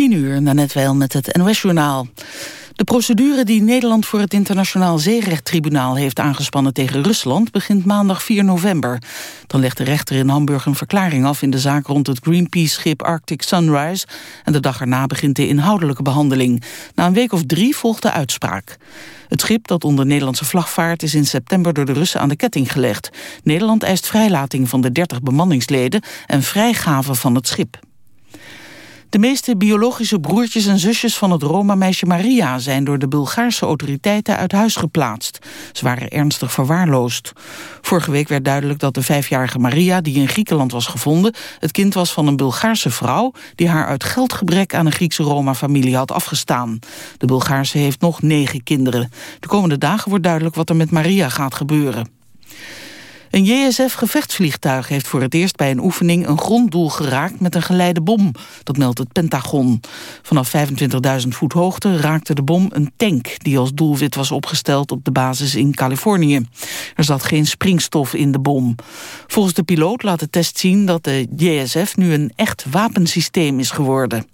10 uur, net wel met het NOS-journaal. De procedure die Nederland voor het Internationaal Zeerechttribunaal heeft aangespannen tegen Rusland begint maandag 4 november. Dan legt de rechter in Hamburg een verklaring af in de zaak rond het Greenpeace-schip Arctic Sunrise. En de dag erna begint de inhoudelijke behandeling. Na een week of drie volgt de uitspraak. Het schip dat onder Nederlandse vlag vaart is in september door de Russen aan de ketting gelegd. Nederland eist vrijlating van de 30 bemanningsleden en vrijgave van het schip. De meeste biologische broertjes en zusjes van het Roma-meisje Maria... zijn door de Bulgaarse autoriteiten uit huis geplaatst. Ze waren ernstig verwaarloosd. Vorige week werd duidelijk dat de vijfjarige Maria... die in Griekenland was gevonden... het kind was van een Bulgaarse vrouw... die haar uit geldgebrek aan een Griekse Roma-familie had afgestaan. De Bulgaarse heeft nog negen kinderen. De komende dagen wordt duidelijk wat er met Maria gaat gebeuren. Een JSF-gevechtsvliegtuig heeft voor het eerst bij een oefening een gronddoel geraakt met een geleide bom. Dat meldt het Pentagon. Vanaf 25.000 voet hoogte raakte de bom een tank die als doelwit was opgesteld op de basis in Californië. Er zat geen springstof in de bom. Volgens de piloot laat de test zien dat de JSF nu een echt wapensysteem is geworden.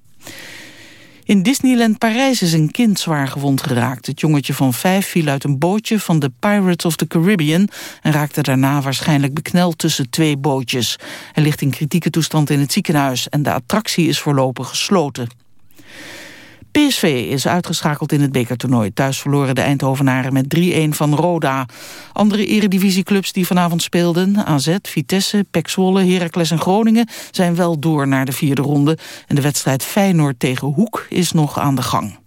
In Disneyland Parijs is een kind zwaar gewond geraakt. Het jongetje van vijf viel uit een bootje van de Pirates of the Caribbean... en raakte daarna waarschijnlijk bekneld tussen twee bootjes. Hij ligt in kritieke toestand in het ziekenhuis... en de attractie is voorlopig gesloten. PSV is uitgeschakeld in het bekertoernooi. Thuis verloren de Eindhovenaren met 3-1 van Roda. Andere eredivisieclubs die vanavond speelden... AZ, Vitesse, PEC Zwolle, Heracles en Groningen... zijn wel door naar de vierde ronde. En de wedstrijd Feyenoord tegen Hoek is nog aan de gang.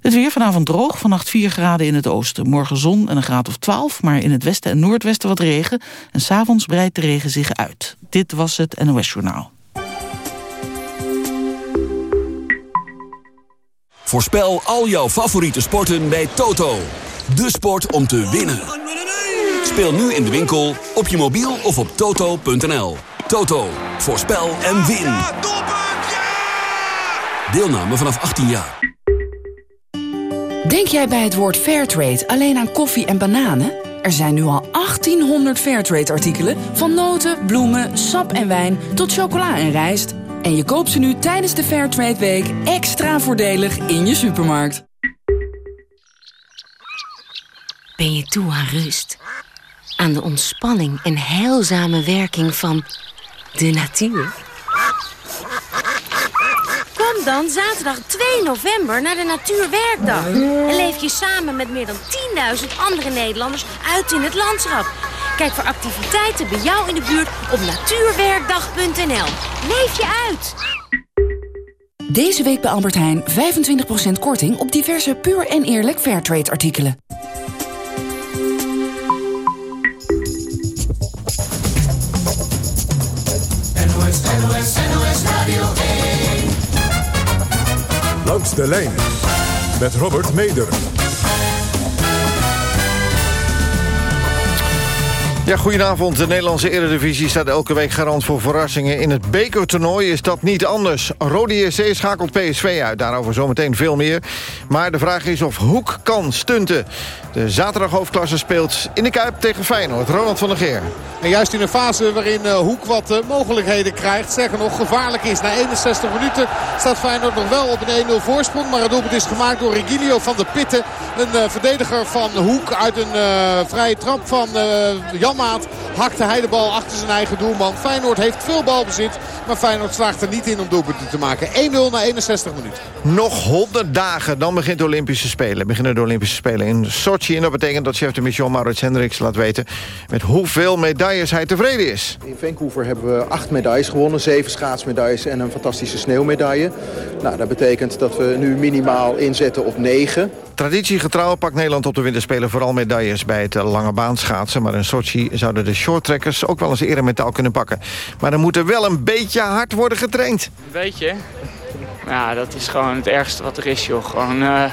Het weer vanavond droog, vannacht 4 graden in het oosten. Morgen zon en een graad of 12, maar in het westen en noordwesten wat regen. En s'avonds breidt de regen zich uit. Dit was het NOS Journaal. Voorspel al jouw favoriete sporten bij Toto. De sport om te winnen. Speel nu in de winkel, op je mobiel of op toto.nl. Toto, voorspel en win. Deelname vanaf 18 jaar. Denk jij bij het woord Fairtrade alleen aan koffie en bananen? Er zijn nu al 1800 Fairtrade-artikelen... van noten, bloemen, sap en wijn tot chocola en rijst... En je koopt ze nu tijdens de Fairtrade Week extra voordelig in je supermarkt. Ben je toe aan rust? Aan de ontspanning en heilzame werking van de natuur? Kom dan zaterdag 2 november naar de Natuurwerkdag. En leef je samen met meer dan 10.000 andere Nederlanders uit in het landschap. Kijk voor activiteiten bij jou in de buurt op natuurwerkdag.nl. Leef je uit! Deze week bij Albert Heijn 25% korting op diverse puur en eerlijk Fairtrade artikelen. NOS, NOS, NOS Radio 1. Langs de lijn met Robert Meder. Ja, goedenavond. De Nederlandse Eredivisie staat elke week garant voor verrassingen. In het bekertoernooi is dat niet anders. Rode JC schakelt PSV uit. Daarover zometeen veel meer. Maar de vraag is of Hoek kan stunten. De zaterdag hoofdklasse speelt in de Kuip tegen Feyenoord. Ronald van der Geer. En juist in een fase waarin uh, Hoek wat uh, mogelijkheden krijgt. Zeggen nog gevaarlijk is. Na 61 minuten staat Feyenoord nog wel op een 1-0 voorsprong. Maar het doelpunt is gemaakt door Regilio van der Pitten. Een uh, verdediger van Hoek uit een vrije trap van Jan Maat hakte hij de bal achter zijn eigen doelman. Feyenoord heeft veel balbezit. Maar Feyenoord slaagt er niet in om doelpunten te maken. 1-0 na 61 minuten. Nog 100 dagen, dan begint de Olympische Spelen. Beginnen de Olympische Spelen in Sochi. En dat betekent dat chef de mission Maurits Hendricks laat weten... met hoeveel medailles hij tevreden is. In Vancouver hebben we acht medailles gewonnen. Zeven schaatsmedailles en een fantastische sneeuwmedaille. Nou, dat betekent dat we nu minimaal inzetten op negen. Traditiegetrouw pakt Nederland op de winterspelen vooral medailles bij het lange baan schaatsen. Maar in Sochi zouden de shorttrekkers ook wel eens eerder metaal kunnen pakken. Maar dan moet er wel een beetje hard worden getraind. Een beetje? Ja, dat is gewoon het ergste wat er is, joh. Gewoon uh,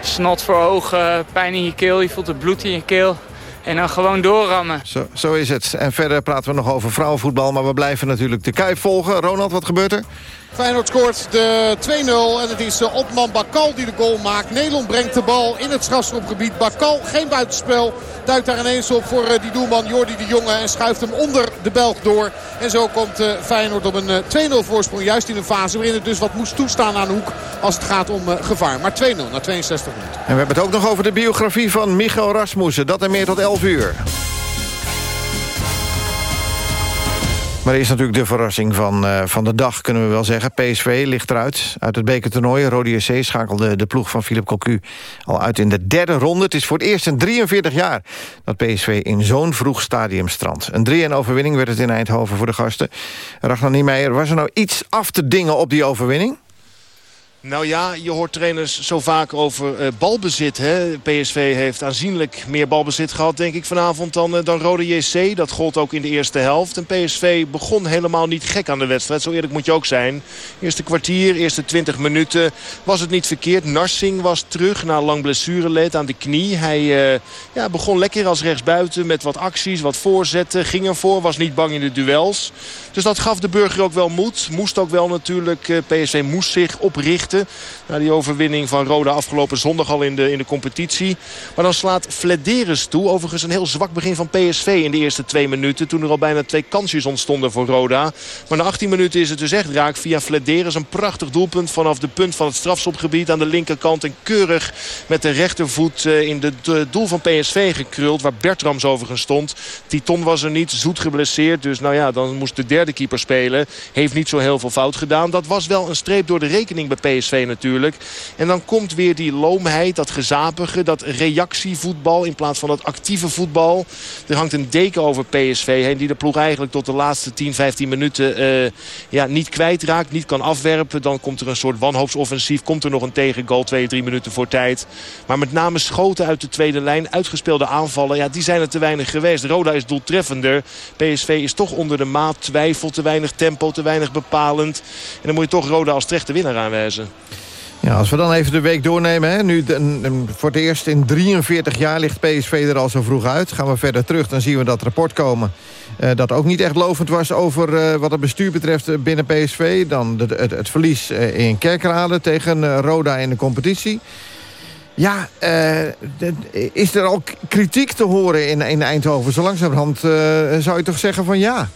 snot voor ogen, pijn in je keel, je voelt het bloed in je keel. En dan gewoon doorrammen. Zo, zo is het. En verder praten we nog over vrouwenvoetbal... maar we blijven natuurlijk de Kuip volgen. Ronald, wat gebeurt er? Feyenoord scoort de 2-0 en het is Otman Bakal die de goal maakt. Nederland brengt de bal in het strafschopgebied. Bakal, geen buitenspel. Duikt daar ineens op voor die doelman Jordi de Jonge. En schuift hem onder de Belg door. En zo komt Feyenoord op een 2-0 voorsprong. Juist in een fase waarin het dus wat moest toestaan aan de hoek. Als het gaat om gevaar. Maar 2-0 na 62 minuten. En we hebben het ook nog over de biografie van Michael Rasmussen. Dat en meer tot 11 uur. Maar is natuurlijk de verrassing van, uh, van de dag, kunnen we wel zeggen. PSV ligt eruit uit het bekertoernooi. Rode JC schakelde de ploeg van Philip Cocu al uit in de derde ronde. Het is voor het eerst in 43 jaar dat PSV in zo'n vroeg stadium strandt. Een 3-1 overwinning werd het in Eindhoven voor de gasten. Ragnar Niemeyer, was er nou iets af te dingen op die overwinning? Nou ja, je hoort trainers zo vaak over uh, balbezit. Hè? PSV heeft aanzienlijk meer balbezit gehad, denk ik, vanavond dan, uh, dan Rode JC. Dat gold ook in de eerste helft. En PSV begon helemaal niet gek aan de wedstrijd. Zo eerlijk moet je ook zijn. Eerste kwartier, eerste 20 minuten was het niet verkeerd. Narsing was terug na lang blessureleed aan de knie. Hij uh, ja, begon lekker als rechtsbuiten met wat acties, wat voorzetten. Ging ervoor, was niet bang in de duels. Dus dat gaf de burger ook wel moed. Moest ook wel natuurlijk. PSV moest zich oprichten. Na die overwinning van Roda afgelopen zondag al in de, in de competitie. Maar dan slaat Flederis toe. Overigens een heel zwak begin van PSV in de eerste twee minuten. Toen er al bijna twee kansjes ontstonden voor Roda. Maar na 18 minuten is het dus echt raak via Flederis. Een prachtig doelpunt vanaf de punt van het strafschopgebied aan de linkerkant. En keurig met de rechtervoet in de doel van PSV gekruld. Waar Bertrams overigens stond. Titon was er niet. Zoet geblesseerd. Dus nou ja, dan moest de derde keeper spelen. Heeft niet zo heel veel fout gedaan. Dat was wel een streep door de rekening bij PSV natuurlijk. En dan komt weer die loomheid, dat gezapige, dat reactievoetbal in plaats van dat actieve voetbal. Er hangt een deken over PSV heen die de ploeg eigenlijk tot de laatste 10, 15 minuten uh, ja, niet kwijtraakt, niet kan afwerpen. Dan komt er een soort wanhoopsoffensief, komt er nog een tegengoal 2, 3 minuten voor tijd. Maar met name schoten uit de tweede lijn, uitgespeelde aanvallen, ja, die zijn er te weinig geweest. Roda is doeltreffender. PSV is toch onder de maat, twijfel, te weinig tempo, te weinig bepalend. En dan moet je toch Roda als terechte winnaar aanwijzen. Ja, als we dan even de week doornemen. Hè. Nu, voor het eerst in 43 jaar ligt PSV er al zo vroeg uit. Gaan we verder terug, dan zien we dat rapport komen. Uh, dat ook niet echt lovend was over uh, wat het bestuur betreft binnen PSV. Dan het, het, verlies in Kerkrade tegen Roda in de competitie. Ja, is er al kritiek te horen in, in Eindhoven? Zo langzamerhand zou je toch zeggen van ja...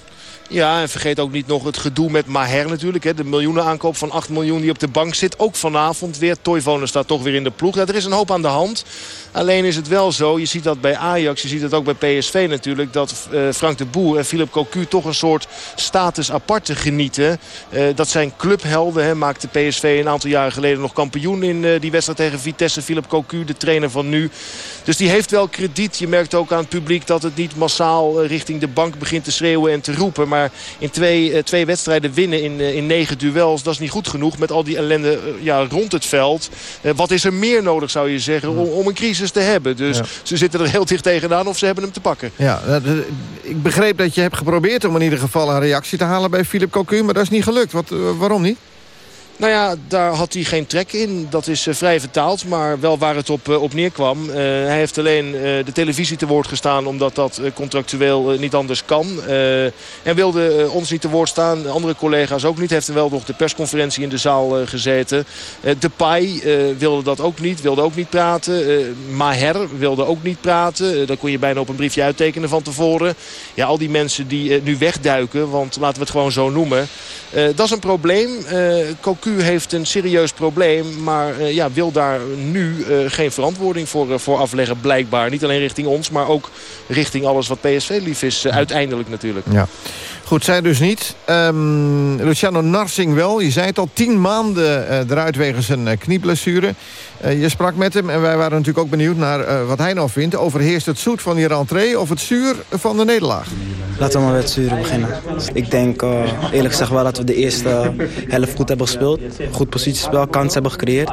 Ja, en vergeet ook niet nog het gedoe met Maher natuurlijk. Hè. De miljoenenaankoop van 8 miljoen die op de bank zit. Ook vanavond weer. Toivonen staat toch weer in de ploeg. Ja, er is een hoop aan de hand. Alleen is het wel zo, je ziet dat bij Ajax, je ziet het ook bij PSV natuurlijk... dat uh, Frank de Boer en Philip Cocu toch een soort status aparte genieten. Uh, dat zijn clubhelden. Hè. Maakte PSV een aantal jaren geleden nog kampioen in uh, die wedstrijd tegen Vitesse. Philip Cocu, de trainer van nu. Dus die heeft wel krediet. Je merkt ook aan het publiek dat het niet massaal richting de bank begint te schreeuwen en te roepen. Maar in twee, twee wedstrijden winnen in, in negen duels, dat is niet goed genoeg. Met al die ellende ja, rond het veld. wat is er meer nodig zou je zeggen om, om een crisis te hebben. Dus ze zitten er heel dicht tegenaan of ze hebben hem te pakken. Ja, ik begreep dat je hebt geprobeerd om in ieder geval een reactie te halen bij Philip Cocu. Maar dat is niet gelukt. Wat, waarom niet? Nou ja, daar had hij geen trek in. Dat is uh, vrij vertaald, maar wel waar het op, uh, op neerkwam. Uh, hij heeft alleen de televisie te woord gestaan... omdat dat contractueel niet anders kan. en wilde ons niet te woord staan. Andere collega's ook niet. Heeft er wel nog de persconferentie in de zaal gezeten. Depay wilde dat ook niet. Wilde ook niet praten. Maher wilde ook niet praten. daar kon je bijna op een briefje uittekenen van tevoren. Ja, al die mensen die nu wegduiken... want laten we het gewoon zo noemen... dat is een probleem. Cocu heeft een serieus probleem. Maar uh, ja, wil daar nu uh, geen verantwoording voor, uh, voor afleggen blijkbaar. Niet alleen richting ons, maar ook richting alles wat PSV lief is. uiteindelijk natuurlijk. Ja. Goed, zij dus niet. Um, Luciano Narsing wel. Je zei het al, tien maanden uh, eruit wegens een uh, knieblessure. Uh, je sprak met hem en wij waren natuurlijk ook benieuwd naar wat hij nou vindt. Overheerst het zoet van die rentree of het zuur van de nederlaag? Laten we maar met het zuur beginnen. Ik denk eerlijk gezegd wel dat we de eerste helft goed hebben gespeeld. Goed positiespel, kans hebben gecreëerd.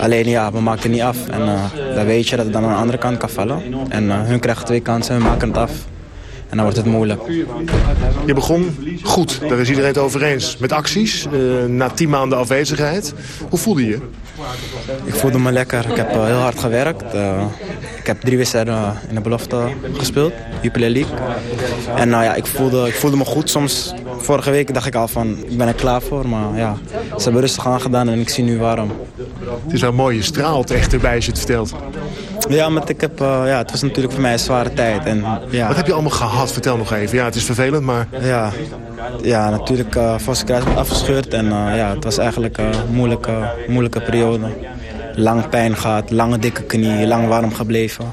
Alleen ja, we maakten niet af. En dan weet je dat het dan aan de andere kant kan vallen. En hun krijgen twee kansen en we maken het af. En dan wordt het moeilijk. Je begon goed, daar is iedereen het over eens. Met acties, na tien maanden afwezigheid. Hoe voelde je? Ik voelde me lekker. Ik heb heel hard gewerkt. ik heb drie wedstrijden in de belofte gespeeld, Jupiler League. En nou ja, ik voelde, ik voelde me goed. Soms, vorige week dacht ik al van, ik ben er klaar voor. Maar ja, ze hebben rustig aangedaan en ik zie nu waarom. Het is wel mooi, je straalt echt erbij als je het vertelt. Ja, maar ik heb, uh, ja, het was natuurlijk voor mij een zware tijd. En, ja. Wat heb je allemaal gehad? Vertel nog even. Ja, het is vervelend, maar... Ja, ja natuurlijk uh, vaste kruis afgescheurd. En uh, ja, het was eigenlijk een moeilijke, moeilijke periode lang pijn gehad, lange dikke knie, lang warm gebleven.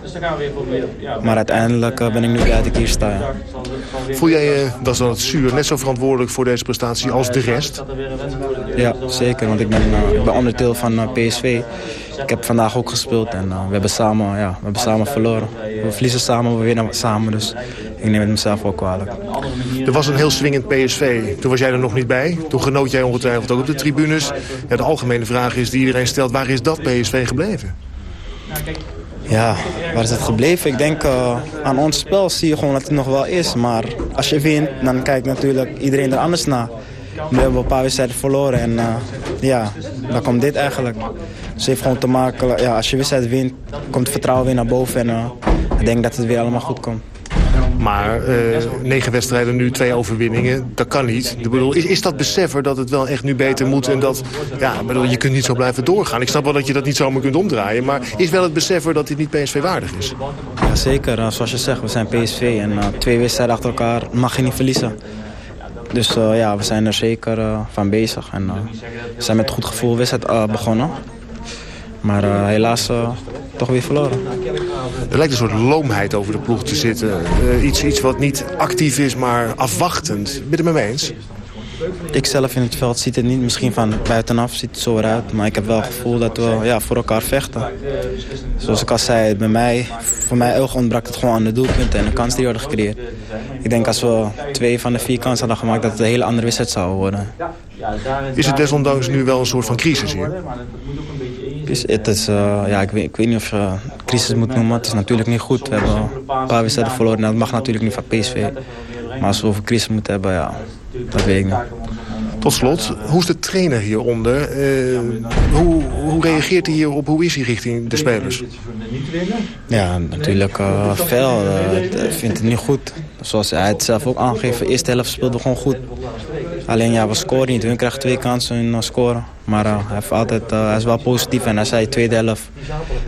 Maar uiteindelijk eh, ben ik nu blij dat ik hier sta. Voel jij je, dat is dan het zuur, net zo verantwoordelijk voor deze prestatie als de rest? Ja, zeker, want ik ben, ik ben onderdeel van eh, PSV. Ik heb vandaag ook gespeeld en we, hebben samen, ja, we hebben samen verloren. We verliezen samen, we winnen samen, dus ik neem het mezelf ook kwalijk. Er was een heel swingend PSV. Toen was jij er nog niet bij. Toen genoot jij ongetwijfeld ook op de tribunes. Ja, de algemene vraag is die iedereen stelt, waar is dat PSV gebleven? Ja, waar is het gebleven? Ik denk uh, aan ons spel zie je gewoon dat het nog wel is. Maar als je wint, dan kijkt natuurlijk iedereen er anders naar. We hebben een paar wedstrijden verloren en uh, ja, dan komt dit eigenlijk. Dus het heeft gewoon te maken, ja, als je wedstrijd wint, komt het vertrouwen weer naar boven. En uh, ik denk dat het weer allemaal goed komt. Maar uh, negen wedstrijden, nu twee overwinningen, dat kan niet. Ik bedoel, is, is dat beseffen dat het wel echt nu beter moet... en dat, ja, bedoel, je kunt niet zo blijven doorgaan. Ik snap wel dat je dat niet zomaar kunt omdraaien... maar is wel het beseffen dat dit niet PSV waardig is? Ja, zeker. Uh, zoals je zegt, we zijn PSV en uh, twee wedstrijden achter elkaar mag je niet verliezen. Dus uh, ja, we zijn er zeker uh, van bezig. En uh, we zijn met goed gevoel wedstrijd begonnen. Maar helaas toch weer verloren. Er lijkt een soort loomheid over de ploeg te zitten. Iets, iets wat niet actief is, maar afwachtend. Ben je het met me eens? Ik zelf in het veld ziet het niet misschien van buitenaf ziet het zo eruit. Maar ik heb wel het gevoel dat we ja, voor elkaar vechten. Zoals ik al zei, bij mij, voor mij oog ontbrak het gewoon aan de doelpunten en de kans die worden gecreëerd. Ik denk als we twee van de vier kansen hadden gemaakt dat het een hele andere wedstrijd zou worden. Is het desondanks nu wel een soort van crisis hier? Het is, uh, ja, ik, weet, ik weet niet of je crisis moet noemen. Het is natuurlijk niet goed. We hebben een paar wedstrijden verloren. Dat mag natuurlijk niet van PSV. Maar als we over crisis moeten hebben, ja, dat weet ik niet. Tot slot, hoe is de trainer hieronder? Uh, hoe, hoe reageert hij hierop? Hoe is hij richting de spelers? Ja, natuurlijk uh, fel. Uh, vindt het niet goed. Zoals hij het zelf ook aangeeft, de eerste helft speelde gewoon goed. Alleen ja, we scoren niet. Hun krijgen twee kansen en scoren. Maar hij, heeft altijd, hij is wel positief en hij zei tweede helft.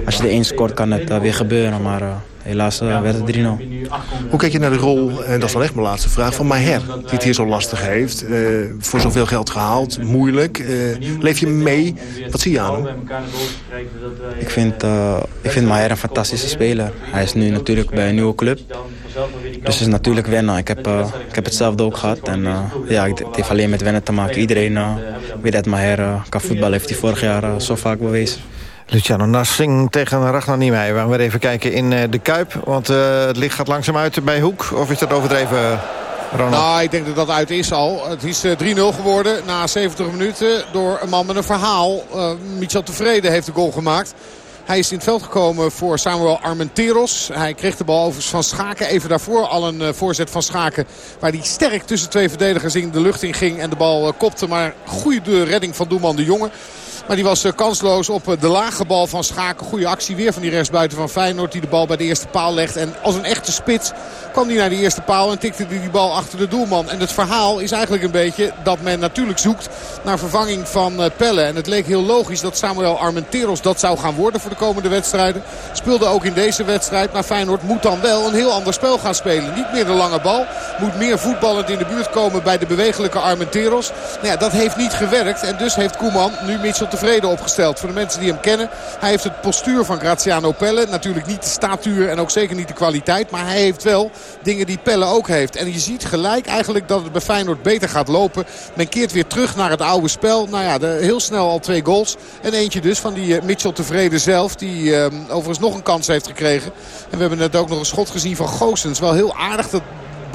Als je er één scoort kan het weer gebeuren. Maar helaas uh, werd het 3-0. Hoe kijk je naar de rol, en dat is dan echt mijn laatste vraag, van Maher? Die het hier zo lastig heeft. Uh, voor zoveel geld gehaald, moeilijk. Uh, leef je mee? Wat zie je aan hem? Ik vind, ik vind Maher een fantastische speler. Hij is nu natuurlijk bij een nieuwe club. Dus het is natuurlijk wennen. Ik heb, ik heb hetzelfde ook gehad. En ja, het heeft alleen met wennen te maken. Iedereen weet dat Maher kan voetballen. Heeft hij vorig jaar zo vaak bewezen. Luciano Nassing tegen Ragnar Niemeyer. We gaan weer even kijken in uh, de Kuip. Want uh, het licht gaat langzaam uit bij Hoek. Of is dat overdreven, Ronald? Nou, ik denk dat dat uit is al. Het is uh, eh, 3-0 geworden na 70 minuten door een man met een verhaal. Michel Tevreden heeft de goal gemaakt. Hij is in het veld gekomen voor Samuel Armenteros. Hij kreeg de bal overigens van Schaken. Even daarvoor al een voorzet van Schaken. Waar hij sterk tussen twee verdedigers in de lucht in ging. En de bal kopte. Maar goede redding van Doelman de Jonge. Maar die was eh, kansloos op eh, de lage bal van Schaken. Goede actie weer van die rechtsbuiten van Feyenoord. Die de bal bij de eerste paal legt. En als een echte spits kwam hij naar de eerste paal en tikte hij die bal achter de doelman. En het verhaal is eigenlijk een beetje dat men natuurlijk zoekt naar vervanging van eh, Pelle. En het leek heel logisch dat Samuel Armenteros dat zou gaan worden voor de komende wedstrijden. Speelde ook in deze wedstrijd. Maar Feyenoord moet dan wel een heel ander spel gaan spelen. Niet meer de lange bal. Moet meer voetballend in de buurt komen bij de bewegelijke Armenteros. Nou ja, dat heeft niet gewerkt. En dus heeft Koeman nu Mitchell tevreden opgesteld. Voor de mensen die hem kennen. Hij heeft het postuur van Graziano Pelle. Natuurlijk niet de statuur en ook zeker niet de kwaliteit. Maar hij heeft wel dingen die Pelle ook heeft. En je ziet gelijk eigenlijk dat het bij Feyenoord beter gaat lopen. Men keert weer terug naar het oude spel. Nou ja, de, heel snel al twee goals. En eentje dus van die uh, Mitchell tevreden zelf. Die uh, overigens nog een kans heeft gekregen. En we hebben net ook nog een schot gezien van Goossens. Wel heel aardig dat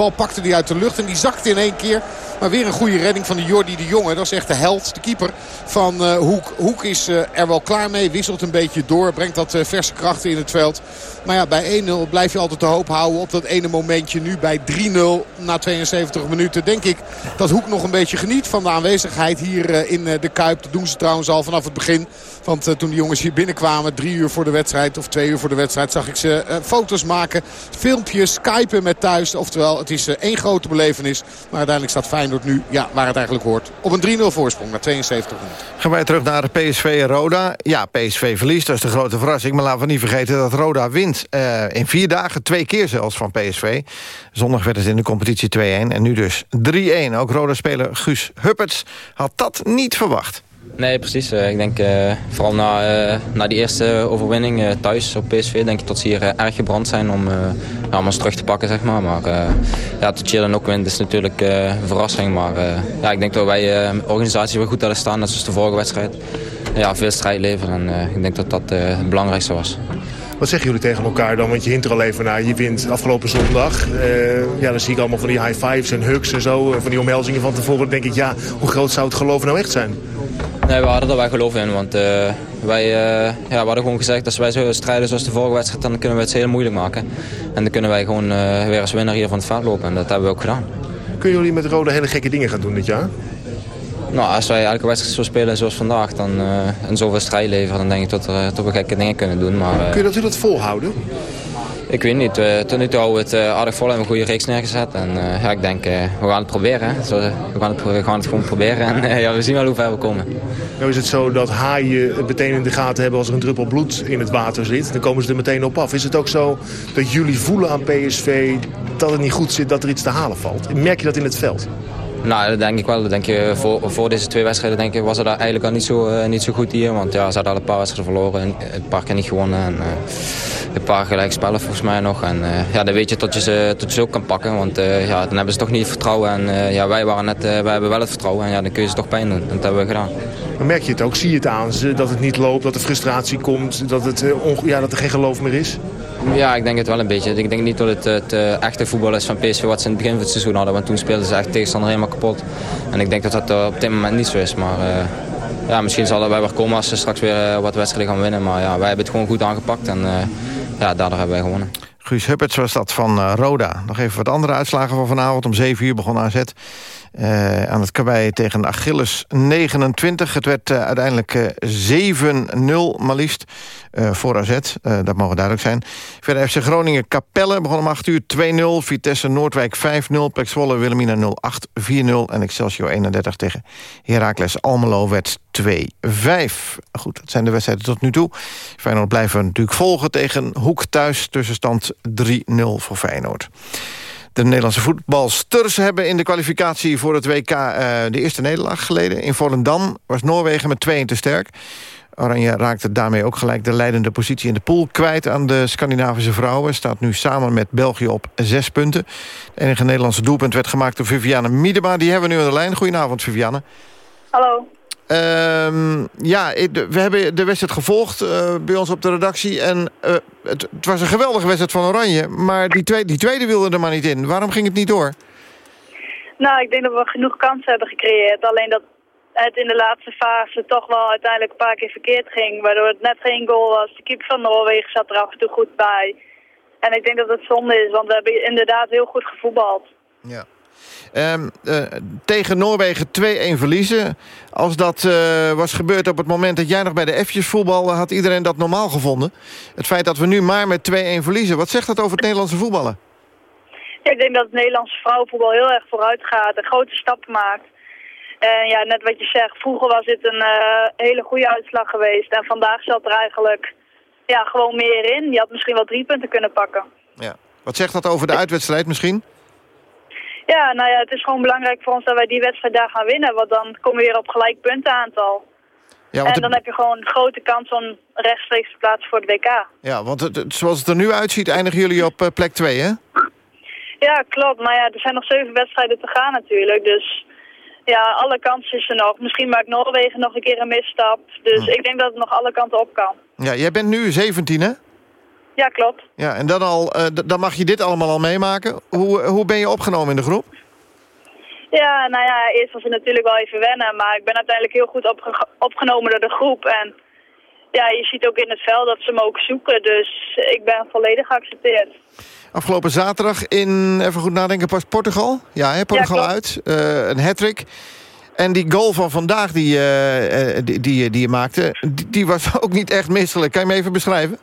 bal pakte hij uit de lucht en die zakte in één keer. Maar weer een goede redding van de Jordi de Jonge. Dat is echt de held, de keeper van uh, Hoek. Hoek is uh, er wel klaar mee. Wisselt een beetje door. Brengt dat uh, verse krachten in het veld. Maar ja, bij 1-0 blijf je altijd de hoop houden op dat ene momentje. Nu bij 3-0 na 72 minuten. Denk ik dat Hoek nog een beetje geniet van de aanwezigheid hier in de Kuip. Dat doen ze trouwens al vanaf het begin. Want toen de jongens hier binnenkwamen, drie uur voor de wedstrijd of twee uur voor de wedstrijd... zag ik ze foto's maken, filmpjes, skypen met thuis. Oftewel, het is één grote belevenis. Maar uiteindelijk staat Feyenoord nu ja, waar het eigenlijk hoort. Op een 3-0 voorsprong na 72 minuten. Gaan wij terug naar PSV en Roda. Ja, PSV verliest, dat is de grote verrassing. Maar laten we niet vergeten dat Roda wint. In vier dagen, twee keer zelfs van PSV. Zondag werd het in de competitie 2-1 en nu dus 3-1. Ook Roda-speler Guus Hupperts had dat niet verwacht. Nee, precies. ik denk uh, vooral na, uh, na die eerste overwinning thuis op PSV... denk ik dat ze hier erg gebrand zijn om, ons terug te pakken, zeg maar. Maar ja, te chillen ook winnen is natuurlijk een verrassing. Maar ja, ik denk dat wij organisatie weer goed hadden staan, net zoals de vorige wedstrijd. Ja, veel strijd leveren en ik denk dat dat het belangrijkste was. Wat zeggen jullie tegen elkaar dan? Want je hint er al even naar. Je wint afgelopen zondag. Uh, ja, dan zie ik allemaal van die high fives en hugs en zo. Van die omhelzingen van tevoren. Dan denk ik, ja, hoe groot zou het geloof nou echt zijn? Nee, we hadden er wel geloof in. Want uh, wij uh, ja, we hadden gewoon gezegd... als wij zo strijden zoals de vorige wedstrijd... dan kunnen we het heel moeilijk maken. En dan kunnen wij gewoon weer als winnaar hier van het veld lopen. En dat hebben we ook gedaan. Kunnen jullie met Rode hele gekke dingen gaan doen dit jaar? Nou, als wij elke wedstrijd zo spelen zoals vandaag dan, uh, en zoveel strijd leveren, dan denk ik dat, er, dat we gekke dingen kunnen doen. Maar, uh, Kun je dat, dat volhouden? Ik weet niet. Uh, tot nu toe houden we het aardig vol en een goede reeks neergezet. En ja, ik denk, we gaan het proberen. Zo, we, gaan het, we gaan het gewoon proberen en ja, we zien wel hoe ver we komen. Nou is het zo dat haaien het meteen in de gaten hebben als er een druppel bloed in het water zit. Dan komen ze er meteen op af. Is het ook zo dat jullie voelen aan PSV dat het niet goed zit, dat er iets te halen valt? Merk je dat in het veld? Nou, dat denk ik wel. denk je, voor, voor deze twee wedstrijden denk ik, was het eigenlijk al niet zo, uh, niet zo goed hier. Want ja, ze hadden al een paar wedstrijden verloren. En een paar keer niet gewonnen. En, uh, een paar gelijk spellen volgens mij nog. En uh, ja, dan weet je tot je ze, tot je ze ook kan pakken. Want ja, dan hebben ze toch niet het vertrouwen. En ja, wij, waren net, wij hebben wel het vertrouwen. En ja, dan kun je ze toch pijn doen. En dat hebben we gedaan. Maar merk je het ook? Zie je het aan ze? Dat het niet loopt, dat er frustratie komt, dat, het, ja, dat er geen geloof meer is? Ja, ik denk het wel een beetje. Ik denk niet dat het het uh, echte voetbal is van PSV wat ze in het begin van het seizoen hadden. Want toen speelden ze echt tegenstander helemaal kapot. En ik denk dat dat uh, op dit moment niet zo is. Maar uh, ja, misschien zal het wel weer komen als ze straks weer wat wedstrijden gaan winnen. Maar ja, wij hebben het gewoon goed aangepakt en ja, daardoor hebben wij gewonnen. Guus Hupperts was dat van Roda. Nog even wat andere uitslagen van vanavond. Om 7 uur begon AZ uh, aan het kabij tegen Achilles 29. Het werd uh, uiteindelijk uh, 7-0 maar liefst voor AZ. dat mogen duidelijk zijn. Verder FC Groningen Capelle begon om 8 uur 2-0. Vitesse Noordwijk 5-0. Pek Zwolle Willemina 0-8 4-0. En Excelsior 31 tegen Heracles Almelo werd 2-5. Goed, dat zijn de wedstrijden tot nu toe. Feyenoord blijven natuurlijk volgen tegen Hoek thuis. Tussenstand 3-0 voor Feyenoord. De Nederlandse voetbalsters hebben in de kwalificatie voor het WK... Uh, de eerste nederlaag geleden. In Volendam was Noorwegen met 2 te sterk. Oranje raakte daarmee ook gelijk de leidende positie in de pool kwijt aan de Scandinavische vrouwen. Staat nu samen met België op zes punten. Het enige Nederlandse doelpunt werd gemaakt door Viviane Miedema. Die hebben we nu aan de lijn. Goedenavond, Viviane. Hallo. Uh, ja, we hebben de wedstrijd gevolgd uh, bij ons op de redactie. En uh, het, het, was een geweldige wedstrijd van Oranje. Maar die tweede, die tweede wilde er maar niet in. Waarom ging het niet door? Nou, ik denk dat we genoeg kansen hebben gecreëerd. Alleen dat het in de laatste fase toch wel uiteindelijk een paar keer verkeerd ging. Waardoor het net geen goal was. De keeper van Noorwegen zat er af en toe goed bij. En ik denk dat het zonde is, want we hebben inderdaad heel goed gevoetbald. Ja. Um, uh, tegen Noorwegen 2-1 verliezen. Als dat uh, was gebeurd op het moment dat jij nog bij de F'jes voetbalde... had iedereen dat normaal gevonden. Het feit dat we nu maar met 2-1 verliezen. Wat zegt dat over het Nederlandse voetballen? ik denk dat het Nederlandse vrouwenvoetbal heel erg vooruit gaat. En grote stappen maakt. En ja, net wat je zegt, vroeger was dit een uh, hele goede uitslag geweest. En vandaag zat er eigenlijk ja, gewoon meer in. Je had misschien wel drie punten kunnen pakken. Ja. Wat zegt dat over de uitwedstrijd misschien? Ja, nou ja, het is gewoon belangrijk voor ons dat wij die wedstrijd daar gaan winnen. Want dan komen we weer op gelijk puntenaantal. Ja, en dan heb je gewoon een grote kans om rechtstreeks te plaatsen voor het WK. Ja, want het, zoals het er nu uitziet eindigen jullie op uh, plek 2, hè? Ja, klopt. Maar ja, er zijn nog zeven wedstrijden te gaan natuurlijk. Dus ja, alle kansen is er nog. Misschien maakt Noorwegen nog een keer een misstap. Dus hm. ik denk dat het nog alle kanten op kan. Ja, jij bent nu 17, hè? Ja, klopt. Ja, en dan, al, eh, dan mag je dit allemaal al meemaken. Hoe, hoe ben je opgenomen in de groep? Ja, nou ja, eerst was het natuurlijk wel even wennen, maar ik ben uiteindelijk heel goed opge- opgenomen door de groep. En ja, je ziet ook in het veld dat ze me ook zoeken, dus ik ben volledig geaccepteerd. Afgelopen zaterdag in, even goed nadenken, pas Portugal? Ja, hè, Portugal uit. Eh, een hat-trick. En die goal van vandaag die, eh, eh, die, die, die je maakte, die, die was ook niet echt misselijk. Kan je me even beschrijven?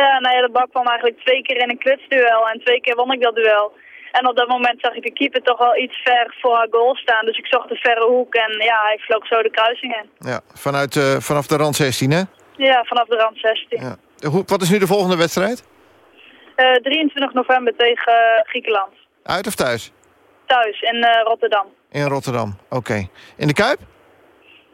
Ja, nou ja, de bak kwam eigenlijk twee keer in een klutsduel en twee keer won ik dat duel. En op dat moment zag ik de keeper toch wel iets ver voor haar goal staan, dus ik zocht de verre hoek en ja, hij vloog zo de kruising in. Ja, vanuit, eh, vanaf de rand 16, hè? Ja, vanaf de rand 16. Ja. Hoe, wat is nu de volgende wedstrijd? Eh, 23 november tegen Griekenland. Uit of thuis? Thuis in eh, Rotterdam. In Rotterdam, oké. In de Kuip?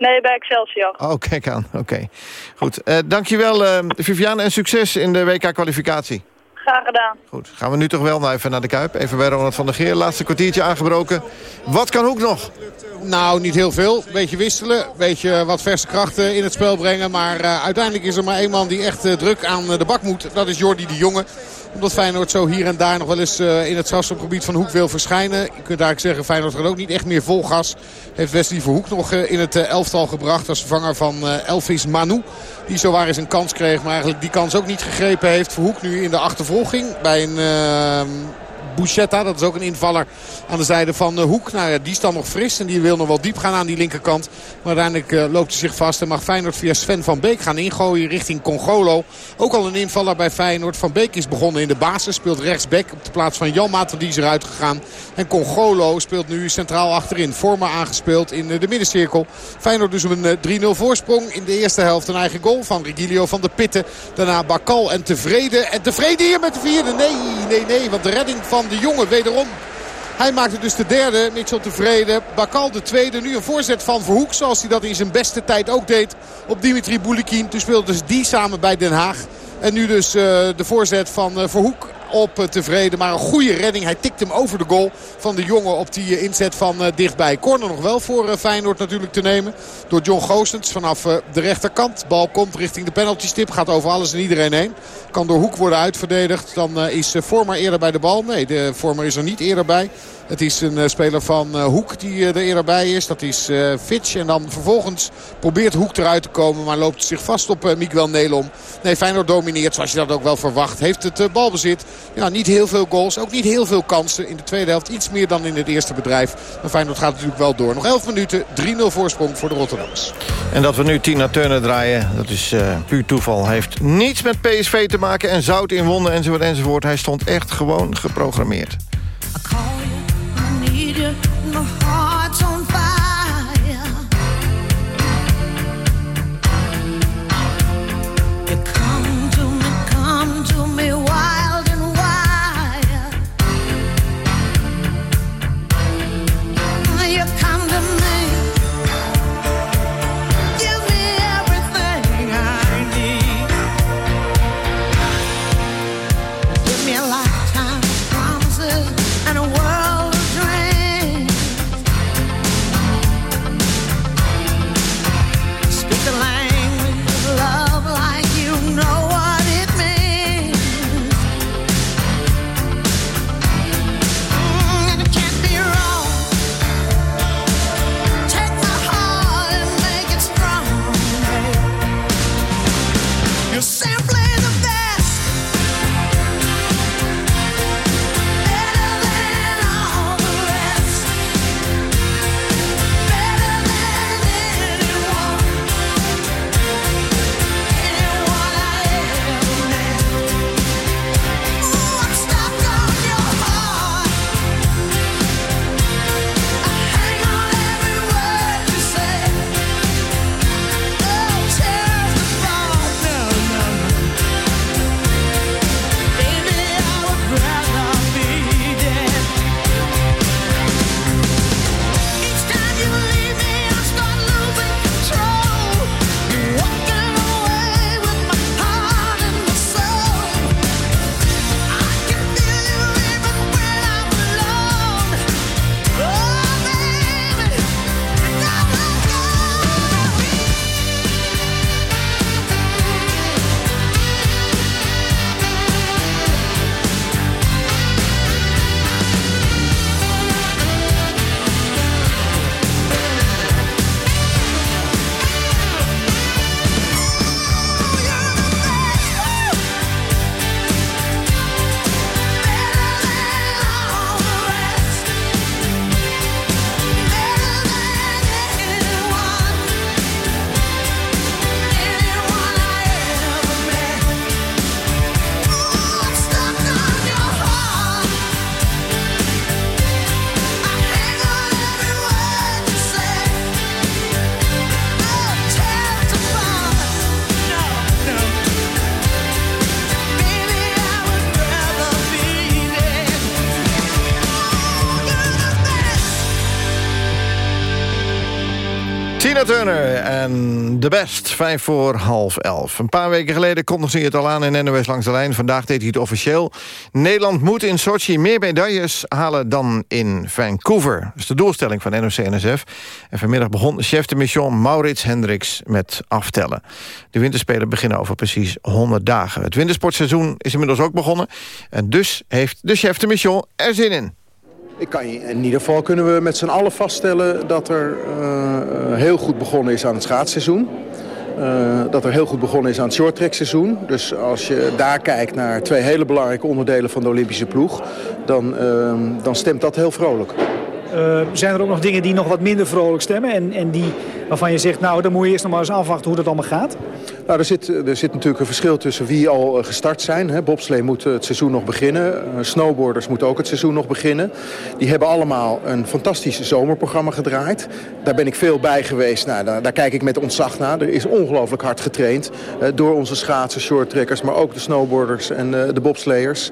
Nee, bij Excelsior. Oh, kijk aan, oké. Goed, eh, dankjewel eh Viviane en succes in de WK-kwalificatie. Graag gedaan. Goed, gaan we nu toch wel nou even naar de Kuip. Even bij Ronald van der Geer, laatste kwartiertje aangebroken. Wat kan Hoek nog? Nou, niet heel veel. Beetje wisselen. Beetje wat verse krachten in het spel brengen. Maar eh, uiteindelijk is er maar één man die echt druk aan de bak moet. Dat is Jordi de Jonge. Omdat Feyenoord zo hier en daar nog wel eens eh, in het strafschopgebied van Hoek wil verschijnen. Je kunt eigenlijk zeggen, Feyenoord gaat ook niet echt meer vol gas. Heeft Wesley Verhoek nog eh, in het eh, elftal gebracht. Als vervanger van Elvis Manu. Die zowaar eens een kans kreeg. Maar eigenlijk die kans ook niet gegrepen heeft. Verhoek nu in de achtervolging. Bij een... Bouchetta, dat is ook een invaller aan de zijde van eh, Hoek. Nou die is nog fris en die wil nog wel diep gaan aan die linkerkant. Maar uiteindelijk eh, loopt hij zich vast en mag Feyenoord via Sven van Beek gaan ingooien richting Congolo. Ook al een invaller bij Feyenoord. Van Beek is begonnen in de basis, speelt rechtsback op de plaats van Jan Maat, die is eruit gegaan. En Congolo speelt nu centraal achterin. Vormer aangespeeld in eh, de middencirkel. Feyenoord dus een eh, 3-0 voorsprong. In de eerste helft een eigen goal van Regilio van der Pitten. Daarna Bakal en Tevreden. En Tevreden hier met de vierde. Nee, nee, nee, want de redding van de jongen wederom. Hij maakte dus de derde, Mitchell tevreden. Bakal de tweede, nu een voorzet van Verhoek. Zoals hij dat in zijn beste tijd ook deed op Dimitri Boulikin. Toen speelden dus die samen bij Den Haag. En nu dus eh, de voorzet van eh, Verhoek op eh, tevreden. Maar een goede redding. Hij tikt hem over de goal van de jongen op die eh, inzet van eh, dichtbij. Corner nog wel voor Feyenoord natuurlijk te nemen. Door John Goossens vanaf de rechterkant. Bal komt richting de penaltystip. Gaat over alles en iedereen heen. Kan door Hoek worden uitverdedigd. Dan is Vormer eerder bij de bal. Nee, de Vormer is er niet eerder bij. Het is een eh, speler van eh, Hoek die eh, er eerder bij is. Dat is eh, Fitch. En dan vervolgens probeert Hoek eruit te komen. Maar loopt zich vast op eh, Miguel Nelom. Nee, Feyenoord domineert zoals je dat ook wel verwacht. Heeft het balbezit. Ja, niet heel veel goals. Ook niet heel veel kansen. In de tweede helft iets meer dan in het eerste bedrijf. Maar Feyenoord gaat natuurlijk wel door. Nog 11 minuten. 3-0 voorsprong voor de Rotterdammers. En dat we nu Tina Turner draaien, dat is eh, puur toeval. Heeft niets met PSV te maken en zout in wonden enzovoort enzovoort. Hij stond echt gewoon geprogrammeerd. my heart. De best, vijf voor half elf. Een paar weken geleden kondigde hij het al aan in NOS Langs de Lijn. Vandaag deed hij het officieel. Nederland moet in Sochi meer medailles halen dan in Vancouver. Dat is de doelstelling van NOC-NSF. En vanmiddag begon chef de mission Maurits Hendricks met aftellen. De winterspelen beginnen over precies 100 dagen. Het wintersportseizoen is inmiddels ook begonnen. En dus heeft de chef de mission er zin in. Ik kan in ieder geval kunnen we met z'n allen vaststellen dat er uh, heel goed begonnen is aan het schaatsseizoen. Uh, dat er heel goed begonnen is aan het shorttrackseizoen. Dus als je daar kijkt naar twee hele belangrijke onderdelen van de Olympische ploeg... dan, uh, dan stemt dat heel vrolijk. Uh, zijn er ook nog dingen die nog wat minder vrolijk stemmen? En, en die waarvan je zegt, nou, dan moet je eerst nog maar eens afwachten hoe dat allemaal gaat? Nou, er zit, er zit natuurlijk een verschil tussen wie al eh, gestart zijn. Hè. Bobslee moet het seizoen nog beginnen. Snowboarders moeten ook het seizoen nog beginnen. Die hebben allemaal een fantastisch zomerprogramma gedraaid. Daar ben ik veel bij geweest. Nou, daar, kijk ik met ontzag naar. Er is ongelooflijk hard getraind uh, door onze schaatsen, shorttrekkers... maar ook de snowboarders en de bobsleiers.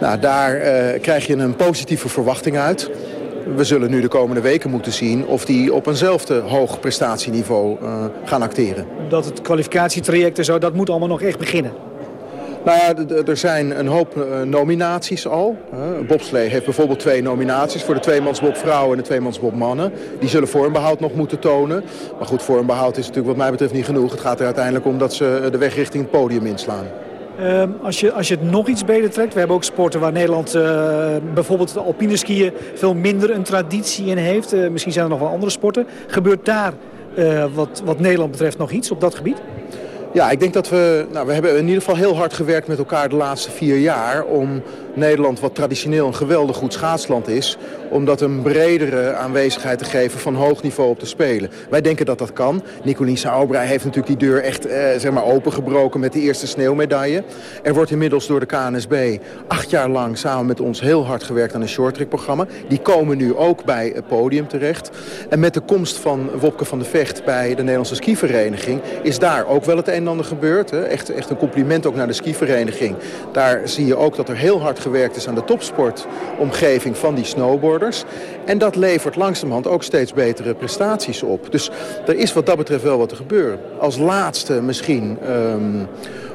Nou, daar krijg je een positieve verwachting uit we zullen nu de komende weken moeten zien of die op eenzelfde hoog prestatieniveau uh, gaan acteren. Dat het kwalificatietraject en zo, dat moet allemaal nog echt beginnen. Nou ja, er zijn een hoop uh, nominaties al. Uh, Bobslee heeft bijvoorbeeld twee nominaties voor de tweemansbob vrouwen en de tweemansbob mannen. Die zullen vormbehoud nog moeten tonen. Maar goed, vormbehoud is natuurlijk wat mij betreft niet genoeg. Het gaat er uiteindelijk om dat ze de weg richting het podium inslaan. Uh, als, je, als je het nog iets breder trekt, we hebben ook sporten waar Nederland uh, bijvoorbeeld de alpine skiën veel minder een traditie in heeft. Uh, misschien zijn er nog wel andere sporten. Gebeurt daar wat, wat Nederland betreft nog iets op dat gebied? Ja, ik denk dat we... Nou, we hebben in ieder geval heel hard gewerkt met elkaar de laatste vier jaar... om Nederland, wat traditioneel een geweldig goed schaatsland is... om dat een bredere aanwezigheid te geven van hoog niveau op te spelen. Wij denken dat dat kan. Nicolien Sauerbrei heeft natuurlijk die deur echt eh, zeg maar opengebroken met de eerste sneeuwmedaille. Er wordt inmiddels door de KNSB acht jaar lang samen met ons heel hard gewerkt aan een shorttrackprogramma. Die komen nu ook bij het podium terecht. En met de komst van Wopke van de Vecht bij de Nederlandse skivereniging... is daar ook wel het een en ander gebeurd. Hè. Echt, echt een compliment ook naar de skivereniging. Daar zie je ook dat er heel hard gewerkt is aan de topsportomgeving van die snowboarders. En dat levert langzamerhand ook steeds betere prestaties op. Dus er is wat dat betreft wel wat te gebeuren. Als laatste misschien um,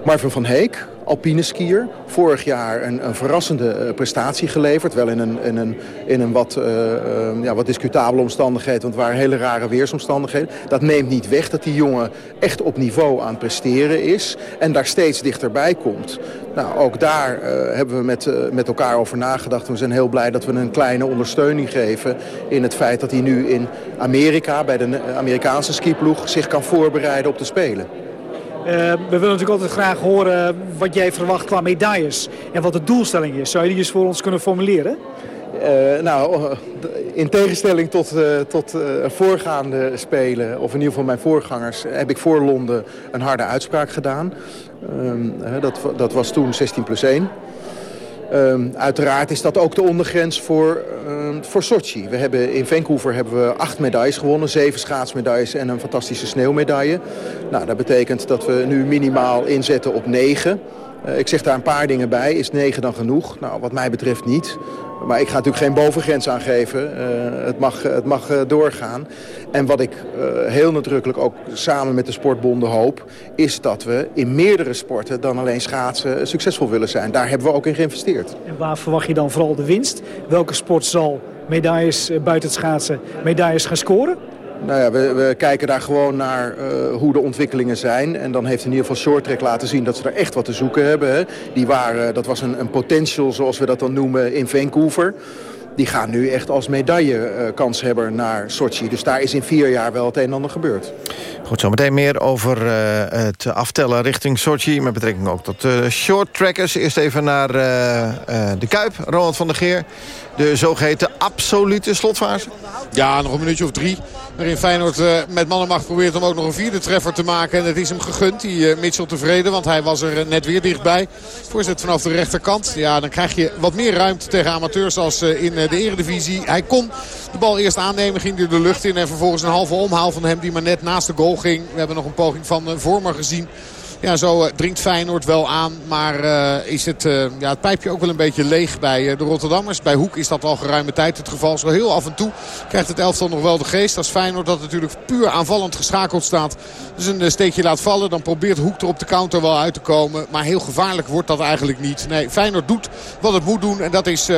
Marvin van Heek, alpine skier. Vorig jaar een, een verrassende uh, prestatie geleverd. Wel in een, in een, in een wat, uh, uh, ja, wat discutabele omstandigheid, want het waren hele rare weersomstandigheden. Dat neemt niet weg dat die jongen echt op niveau aan het presteren is en daar steeds dichterbij komt. Nou, ook daar hebben we met, met elkaar over nagedacht. We zijn heel blij dat we een kleine ondersteuning geven in het feit dat hij nu in Amerika, bij de Amerikaanse skiploeg, zich kan voorbereiden op de Spelen. Uh, we willen natuurlijk altijd graag horen wat jij verwacht qua medailles. En wat de doelstelling is. Zou je die eens voor ons kunnen formuleren? Uh, nou, in tegenstelling tot, uh, tot voorgaande spelen, of in ieder geval mijn voorgangers, heb ik voor Londen een harde uitspraak gedaan. Ehm, dat, dat was toen 16 plus 1. Um, uiteraard is dat ook de ondergrens voor, um, voor Sochi. We hebben, in Vancouver hebben we acht medailles gewonnen. Zeven schaatsmedailles en een fantastische sneeuwmedaille. Nou, dat betekent dat we nu minimaal inzetten op negen. Uh, ik zeg daar een paar dingen bij. Is negen dan genoeg? Nou, wat mij betreft niet. Maar ik ga natuurlijk geen bovengrens aangeven. Uh, het mag, het mag uh, doorgaan. En wat ik uh, heel nadrukkelijk ook samen met de sportbonden hoop... is dat we in meerdere sporten dan alleen schaatsen succesvol willen zijn. Daar hebben we ook in geïnvesteerd. En waar verwacht je dan vooral de winst? Welke sport zal medailles buiten het schaatsen medailles gaan scoren? Nou ja, we, we, kijken daar gewoon naar uh, hoe de ontwikkelingen zijn. En dan heeft in ieder geval Shorttrack laten zien dat ze er echt wat te zoeken hebben. Hè. Die waren, dat was een, een potential, zoals we dat dan noemen, in Vancouver. Die gaan nu echt als medaillekans naar Sochi. Dus daar is in vier jaar wel het een en ander gebeurd. Goed, zo meteen meer over uh, het aftellen richting Sochi... met betrekking ook tot uh, short trackers. Eerst even naar uh, de Kuip, Ronald van der Geer. De zogeheten absolute slotfase. Ja, nog een minuutje of drie. Waarin Feyenoord uh, met mannenmacht probeert om ook nog een vierde treffer te maken. En het is hem gegund, die uh, Mitchell tevreden. Want hij was er uh, net weer dichtbij. Voorzet vanaf de rechterkant. Ja, dan krijg je wat meer ruimte tegen amateurs als in de eredivisie. Hij kon de bal eerst aannemen, ging hij de lucht in. En vervolgens een halve omhaal van hem die maar net naast de goal ging. We hebben nog een poging van Vormer gezien. Ja, zo uh, dringt Feyenoord wel aan. Maar uh, is het, uh, ja, het pijpje ook wel een beetje leeg bij de Rotterdammers. Bij Hoek is dat al geruime tijd het geval. Zo heel af en toe krijgt het elftal nog wel de geest. Als Feyenoord dat natuurlijk puur aanvallend geschakeld staat. Dus een steekje laat vallen. Dan probeert Hoek er op de counter wel uit te komen. Maar heel gevaarlijk wordt dat eigenlijk niet. Nee, Feyenoord doet wat het moet doen. En dat is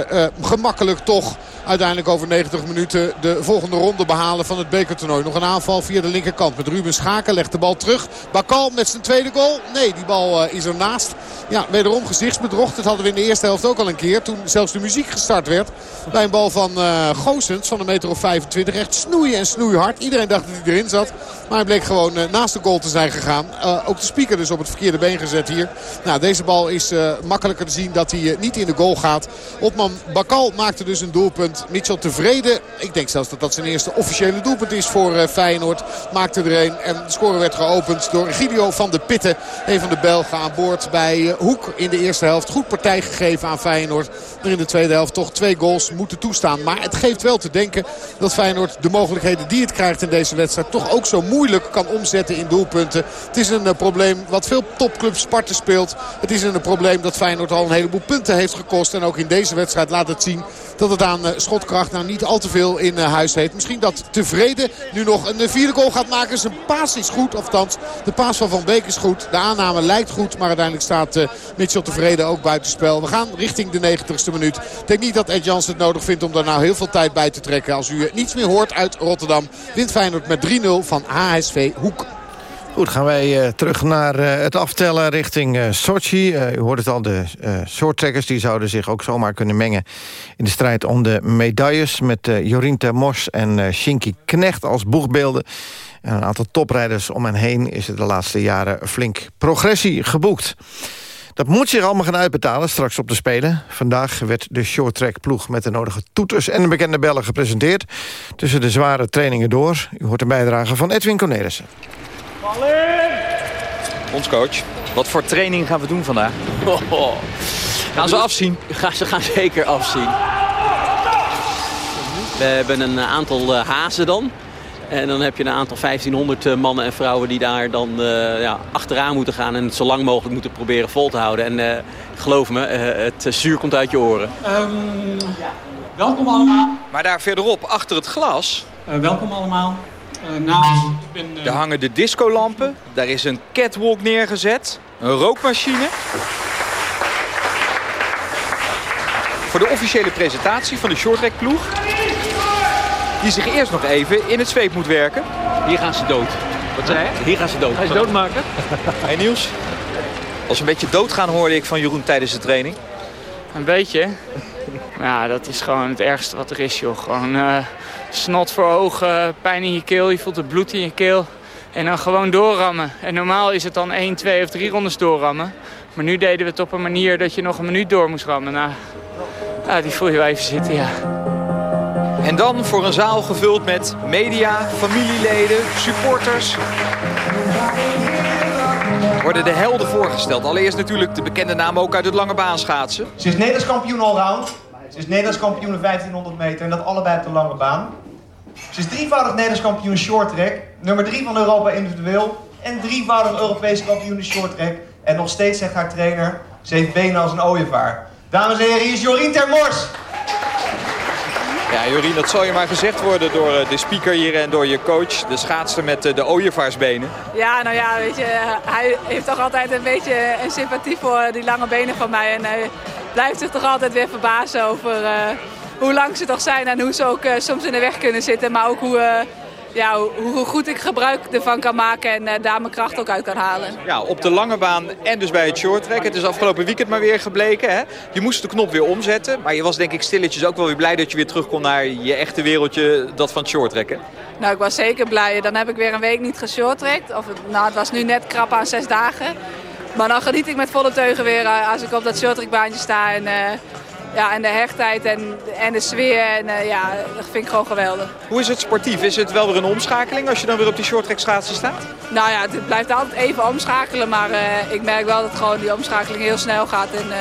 gemakkelijk toch uiteindelijk over 90 minuten de volgende ronde behalen van het bekertoernooi. Nog een aanval via de linkerkant met Ruben Schaken. Legt de bal terug. Bakal met zijn tweede goal. Nee, die bal uh, is ernaast. Ja, wederom gezichtsbedrog. Dat hadden we in de eerste helft ook al een keer. Toen zelfs de muziek gestart werd. Bij een bal van uh, Goosens van een meter of 25. Echt snoeien en snoeihard. Iedereen dacht dat hij erin zat. Maar hij bleek gewoon uh, naast de goal te zijn gegaan. ook de speaker dus op het verkeerde been gezet hier. Nou, deze bal is makkelijker te zien dat hij niet in de goal gaat. Opman Bakal maakte dus een doelpunt. Mitchell tevreden. Ik denk zelfs dat dat zijn eerste officiële doelpunt is voor Feyenoord. Maakte er een. En de score werd geopend door Gideon van de Pitten. Een van de Belgen aan boord bij Hoek in de eerste helft. Goed partij gegeven aan Feyenoord. Maar in de tweede helft toch twee goals moeten toestaan. Maar het geeft wel te denken dat Feyenoord de mogelijkheden die het krijgt in deze wedstrijd... toch ook zo moeilijk kan omzetten in doelpunten. Het is een uh, probleem wat veel topclubs Sparta speelt. Het is een probleem dat Feyenoord al een heleboel punten heeft gekost. En ook in deze wedstrijd laat het zien dat het aan uh, schotkracht nou niet al te veel in huis heeft. Misschien dat tevreden nu nog een vierde goal gaat maken. Zijn paas is goed, althans de paas van Van Beek is goed. De aanname lijkt goed, maar uiteindelijk staat Mitchell tevreden ook buitenspel. We gaan richting de 90ste minuut. Ik denk niet dat Ed Jans het nodig vindt om daar nou heel veel tijd bij te trekken. Als u niets meer hoort uit Rotterdam, wint Feyenoord met 3-0 van HSV Hoek. Goed, gaan wij uh, terug naar het aftellen richting uh, Sochi. u hoort het al, de shorttrekkers die zouden zich ook zomaar kunnen mengen... in de strijd om de medailles met Jorien Termors en Shinky Knecht als boegbeelden. En een aantal toprijders om hen heen is er de laatste jaren flink progressie geboekt. Dat moet zich allemaal gaan uitbetalen straks op de Spelen. Vandaag werd de shorttrack ploeg met de nodige toeters en de bekende bellen gepresenteerd. Tussen de zware trainingen door. U hoort een bijdrage van Edwin Cornelissen. Ons coach, wat voor training gaan we doen vandaag? Gaan ze afzien? Ja, ze gaan zeker afzien. We hebben een aantal uh, hazen dan. En dan heb je een aantal 1500 eh, mannen en vrouwen die daar dan uh, ja, achteraan moeten gaan. En het zo lang mogelijk moeten proberen vol te houden. En uh, geloof me, het zuur komt uit je oren. Um, welkom allemaal. Maar daar verderop, achter het glas... welkom allemaal. namens, ben, Daar hangen de discolampen. Daar is een catwalk neergezet. Een rookmachine. Voor de officiële presentatie van de shorttrack ploeg die zich eerst nog even in het zweep moet werken. Hier gaan ze dood. Wat zei je? Hier gaan ze dood. Ga je doodmaken? Hey Niels, als een beetje doodgaan hoorde ik van Jeroen tijdens de training. Een beetje. Ja, dat is gewoon het ergste wat er is, joh. Gewoon uh, snot voor ogen, pijn in je keel, je voelt het bloed in je keel. En dan gewoon doorrammen. En normaal is het dan 1, 2 of 3 rondes doorrammen. Maar nu deden we het op een manier dat je nog een minuut door moest rammen. Nou, ja, die voel je wel even zitten, ja. En dan voor een zaal gevuld met media, familieleden, supporters. Worden de helden voorgesteld. Allereerst natuurlijk de bekende naam ook uit het lange baan schaatsen. Ze is Nederlands kampioen allround. Ze is Nederlands kampioen de 1500 meter en dat allebei op de lange baan. Ze is drievoudig Nederlands kampioen short track. Nummer 3 van Europa individueel. En drievoudig Europese kampioen short track. En nog steeds zegt haar trainer, ze heeft benen als een ooievaar. Dames en heren, hier is Jorien Termors. Ja, Jorien, dat zal je maar gezegd worden door eh, de speaker hier en door je coach. De schaatster met eh, de ooievaarsbenen. Ja, nou ja, weet je, hij heeft toch altijd een beetje een sympathie voor die lange benen van mij. En hij blijft zich toch altijd weer verbazen over hoe lang ze toch zijn en hoe ze ook soms in de weg kunnen zitten. Maar ook hoe ja, hoe goed ik gebruik ervan kan maken en uh, daar mijn kracht ook uit kan halen. Ja, op de lange baan en dus bij het shorttrack. Het is afgelopen weekend maar weer gebleken. Hè? Je moest de knop weer omzetten. Maar je was denk ik stilletjes ook wel weer blij dat je weer terug kon naar je echte wereldje, dat van het shorttrekken. Nou, ik was zeker blij. Dan heb ik weer een week niet geshorttrackt. Of nou, het was nu net krap aan zes dagen. Maar dan geniet ik met volle teugen weer uh, als ik op dat shorttrackbaantje sta. En, uh, ja, en de hechtheid en, en de sfeer. En, uh, ja, dat vind ik gewoon geweldig. Hoe is het sportief? Is het wel weer een omschakeling als je dan weer op die shorttrack schaatsen staat? Nou ja, het blijft altijd even omschakelen. Maar uh, ik merk wel dat gewoon die omschakeling heel snel gaat. En uh,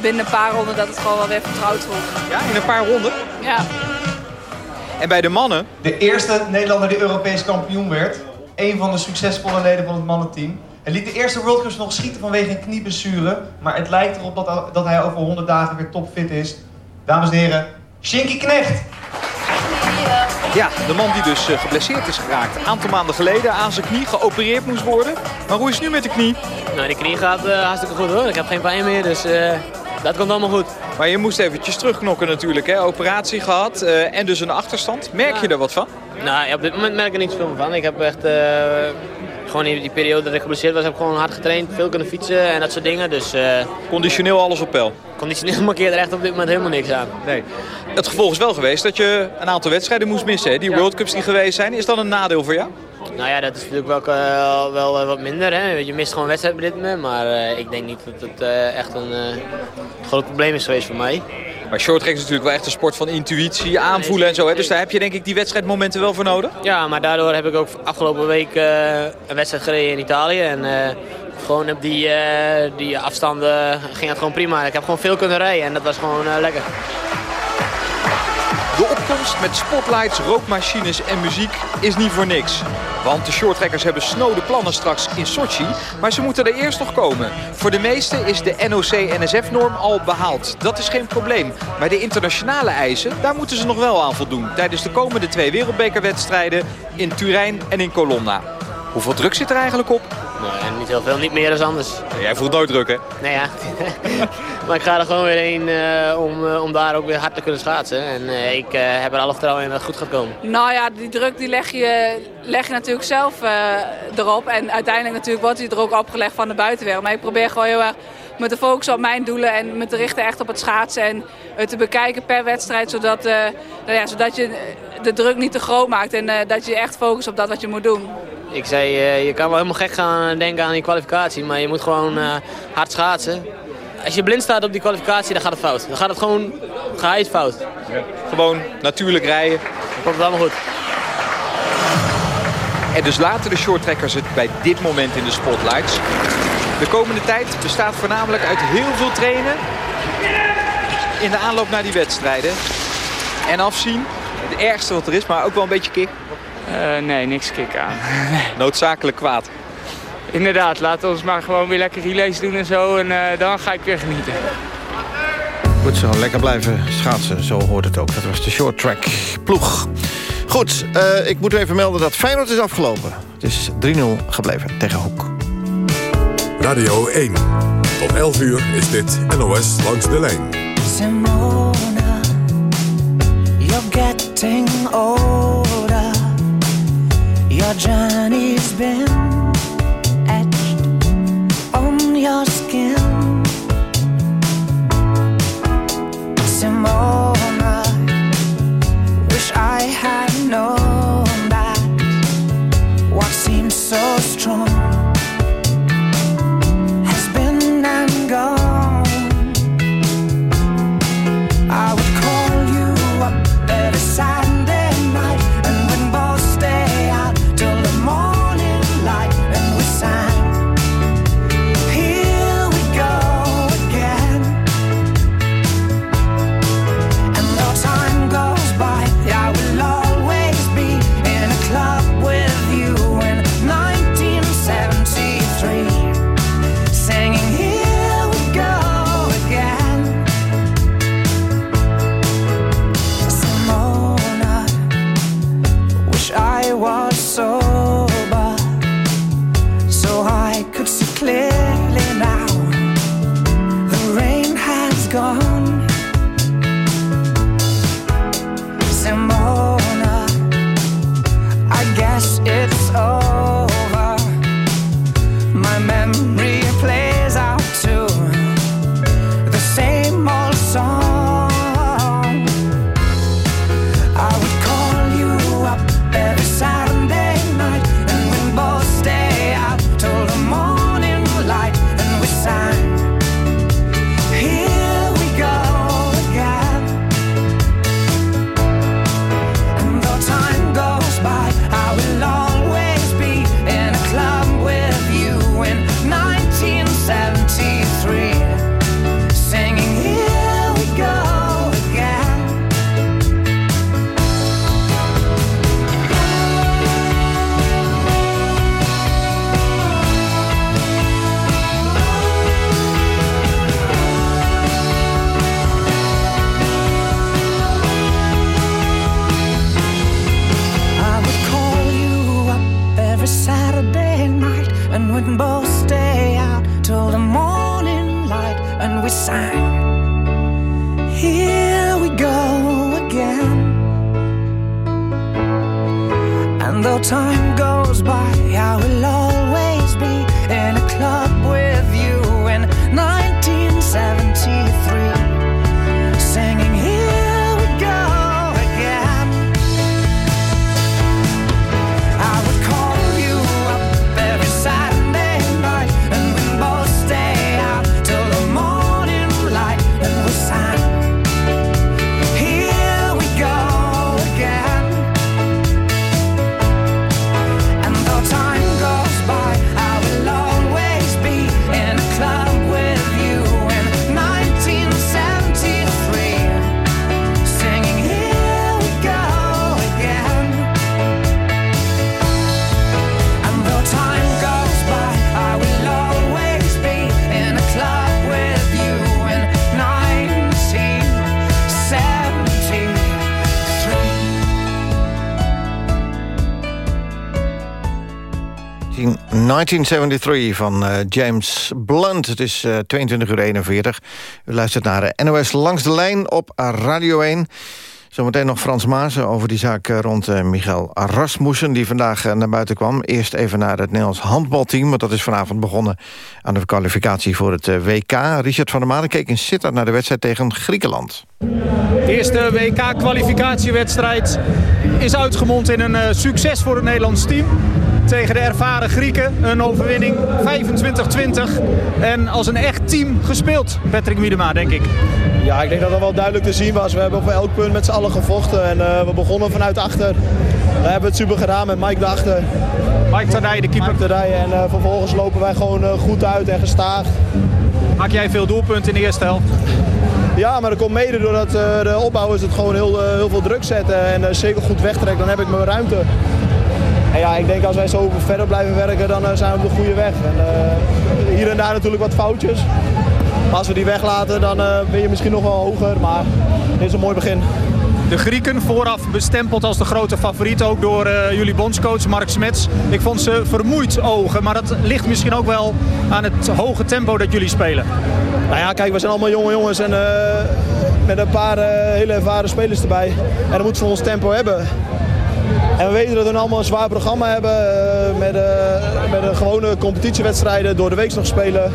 binnen een paar ronden dat het gewoon wel weer vertrouwd voelt. Ja, in een paar ronden? Ja. En bij de mannen? De eerste Nederlander die Europees kampioen werd. Een van de succesvolle leden van het mannenteam. Hij liet de eerste World Cups nog schieten vanwege een knieblessure. Maar het lijkt erop dat, dat hij over 100 dagen weer topfit is. Dames en heren, Shinky Knecht. Ja, de man die dus eh, geblesseerd is geraakt. Een aantal maanden geleden aan zijn knie geopereerd moest worden. Maar hoe is het nu met de knie? Nou, die knie gaat eh, hartstikke goed hoor. Ik heb geen pijn meer, dus eh, dat komt allemaal goed. Maar je moest eventjes terugknokken natuurlijk. Hè? Operatie gehad eh, en dus een achterstand. Merk je er wat van? Nou, ja, op dit moment merk ik er niet zoveel van. Ik heb echt, eh, gewoon in die periode dat ik geblesseerd was, heb ik gewoon hard getraind. Veel kunnen fietsen en dat soort dingen. Dus, eh, Conditioneel alles op peil? Conditioneel markeert er echt op dit moment helemaal niks aan. Nee. Het gevolg is wel geweest dat je een aantal wedstrijden moest missen. Hè? Die World Cups die geweest zijn. Is dat een nadeel voor jou? Nou ja, dat is natuurlijk wel, eh, wel eh, wat minder. Hè. Je mist gewoon wedstrijdritme, maar ik denk niet dat het echt een groot probleem is geweest voor mij. Maar shorttrack is natuurlijk wel echt een sport van intuïtie, aanvoelen en zo. Hè? Dus daar heb je denk ik die wedstrijdmomenten wel voor nodig. Ja, maar daardoor heb ik ook afgelopen week eh, een wedstrijd gereden in Italië. En eh, gewoon op die, eh, die afstanden ging het gewoon prima. Ik heb gewoon veel kunnen rijden en dat was gewoon lekker. De opkomst met spotlights, rookmachines en muziek is niet voor niks. Want de shorttrackers hebben snode plannen straks in Sochi, maar ze moeten er eerst nog komen. Voor de meesten is de NOC-NSF-norm al behaald. Dat is geen probleem. Maar de internationale eisen, daar moeten ze nog wel aan voldoen... tijdens de komende twee wereldbekerwedstrijden in Turijn en in Colonna. Hoeveel druk zit er eigenlijk op? Nou, ja, niet heel veel, niet meer dan anders. Jij voelt nooit druk, hè? Nee ja, maar ik ga er gewoon weer heen eh, om, eh, om daar ook weer hard te kunnen schaatsen. En eh, ik eh, heb er alle vertrouwen in dat het goed gaat komen. Nou ja, die druk die leg, je, leg je natuurlijk zelf eh, erop. En uiteindelijk natuurlijk wordt die er ook opgelegd van de buitenwereld. Maar ik probeer gewoon heel erg me te focussen op mijn doelen en me te richten echt op het schaatsen. En het te bekijken per wedstrijd, zodat, eh, nou ja, zodat je de druk niet te groot maakt. En eh, dat je echt focust op dat wat je moet doen. Ik zei, eh, je kan wel helemaal gek gaan denken aan die kwalificatie, maar je moet gewoon eh, hard schaatsen. Als je blind staat op die kwalificatie, dan gaat het fout. Dan gaat het gewoon geheid fout. Gewoon natuurlijk rijden. Dan komt het allemaal goed. En dus laten de shorttrackers het bij dit moment in de spotlights. De komende tijd bestaat voornamelijk uit heel veel trainen. In de aanloop naar die wedstrijden. En afzien. Het ergste wat er is, maar ook wel een beetje kick. Eh, nee, niks kick aan. Noodzakelijk kwaad. Inderdaad, laten we ons maar gewoon weer lekker relays doen en zo. En eh, dan ga ik weer genieten. Goed zo, lekker blijven schaatsen. Zo hoort het ook. Dat was de short track ploeg. Goed, eh, ik moet u even melden dat Feyenoord is afgelopen. Het is 3-0 gebleven tegen Hoek. Radio 1. Tot 11 uur is dit NOS langs de lijn. Simona, you're getting older. Journey's been etched on your skin. 1973 van eh, James Blunt. Het is eh 22 uur 41. U luistert naar eh, NOS Langs de Lijn op Radio 1. Zometeen nog Frans Maassen over die zaak rond eh, Michael Rasmussen... die vandaag naar buiten kwam. Eerst even naar het Nederlands handbalteam... want dat is vanavond begonnen aan de kwalificatie voor het WK. Richard van der Maan keek in Sittard naar de wedstrijd tegen Griekenland. De eerste WK-kwalificatiewedstrijd is uitgemond in een succes voor het Nederlands team. Tegen de ervaren Grieken. Een overwinning 25-20. En als een echt team gespeeld, Patrick Miedema, denk ik. Ja, ik denk dat dat wel duidelijk te zien was. We hebben op elk punt met z'n allen gevochten. En eh, we begonnen vanuit achter. We hebben het super gedaan met Mike daarachter. Mike Tadij, de keeper. Mike. En eh, vervolgens lopen wij gewoon eh, goed uit en gestaag. Maak jij veel doelpunten in de eerste helft? Ja, maar dat komt mede doordat de opbouwers het gewoon heel, heel veel druk zetten. En zeker goed wegtrekken, dan heb ik mijn ruimte. En ja, ik denk als wij zo verder blijven werken, dan eh, zijn we op de goede weg. En, eh, hier en daar natuurlijk wat foutjes. Maar als we die weglaten, dan eh, ben je misschien nog wel hoger. Maar dit is een mooi begin. De Grieken vooraf bestempeld als de grote favoriet, ook door jullie bondscoach Mark Smets. Ik vond ze vermoeid ogen, maar dat ligt misschien ook wel aan het hoge tempo dat jullie spelen. Nou ja, kijk, we zijn allemaal jonge jongens en met een paar hele ervaren spelers erbij. En dan moeten we ons tempo hebben. En we weten dat we allemaal een zwaar programma hebben eh, met, eh, met een gewone competitiewedstrijden door de week nog spelen.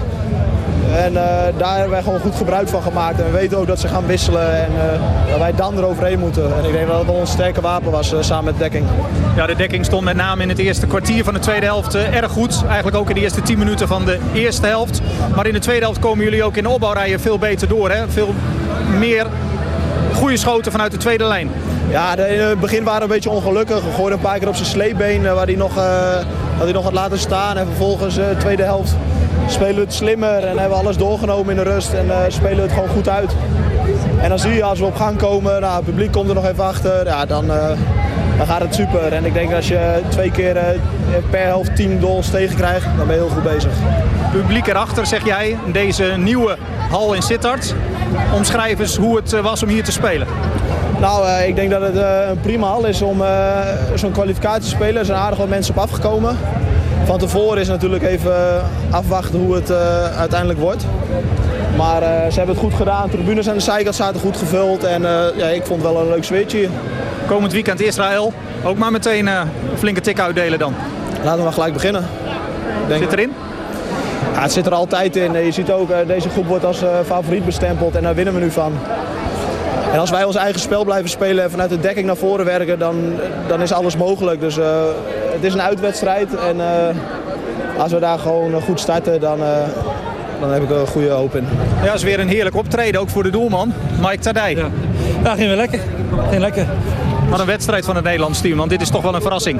En eh, daar hebben wij gewoon goed gebruik van gemaakt. En we weten ook dat ze gaan wisselen en eh, dat wij dan eroverheen moeten. En ik denk dat dat ons sterke wapen was samen met dekking. Ja, de dekking stond met name in het eerste kwartier van de tweede helft erg goed. Eigenlijk ook in de eerste 10 minuten van de eerste helft. Maar in de tweede helft komen jullie ook in de opbouwrijen veel beter door. Hè? Veel meer goede schoten vanuit de tweede lijn. Ja, in het begin waren we een beetje ongelukkig. We gooiden een paar keer op zijn sleepbeen eh, waar hij nog, eh, dat hij nog had laten staan. En vervolgens eh, de tweede helft spelen we het slimmer en hebben we alles doorgenomen in de rust. En eh, spelen we het gewoon goed uit. En dan zie je als we op gang komen, nou, het publiek komt er nog even achter. Ja, dan, eh, dan gaat het super. En ik denk als je twee keer eh, per helft 10 goals tegen krijgt, dan ben je heel goed bezig. Publiek erachter, zeg jij, in deze nieuwe hal in Sittard. Omschrijf eens hoe het eh, was om hier te spelen. Nou, eh, ik denk dat het eh, een prima hal is om eh, zo'n kwalificatie te spelen. Er zijn aardig wat mensen op afgekomen. Van tevoren is natuurlijk even afwachten hoe het uiteindelijk wordt. Maar ze hebben het goed gedaan. Tribunes aan de zijkant zaten goed gevuld. En ja, ik vond het wel een leuk sfeertje hier. Komend weekend Israël. Ook maar meteen een flinke tik uitdelen dan. Laten we maar gelijk beginnen. Denk Zit erin? Ja, het zit er altijd in. Je ziet ook, deze groep wordt als favoriet bestempeld en daar winnen we nu van. En als wij ons eigen spel blijven spelen en vanuit de dekking naar voren werken, dan, dan is alles mogelijk. Dus eh, het is een uitwedstrijd en eh, als we daar gewoon goed starten, dan, eh, dan heb ik er een goede hoop in. Ja, dat is weer een heerlijk optreden, ook voor de doelman, Mike Tadij. Ja, ja ging weer lekker. Ging lekker. Wat een wedstrijd van het Nederlands team, want dit is toch wel een verrassing.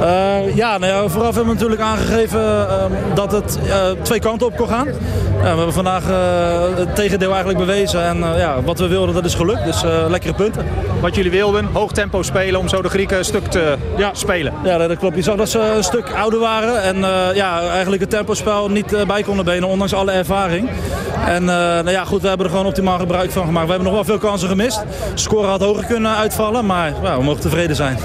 Eh, ja, nou ja, vooraf hebben we natuurlijk aangegeven eh, dat het eh, twee kanten op kon gaan. Ja, we hebben vandaag eh, het tegendeel eigenlijk bewezen. En ja, wat we wilden, dat is gelukt. Dus lekkere punten. Wat jullie wilden, hoog tempo spelen om zo de Grieken een stuk te spelen. Ja, dat klopt. Je zag dat ze een stuk ouder waren. En ja, eigenlijk het tempospel niet bij konden benen, ondanks alle ervaring. En nou ja, goed, we hebben er gewoon optimaal gebruik van gemaakt. We hebben nog wel veel kansen gemist. De score had hoger kunnen uitvallen, maar ja, we mogen tevreden zijn.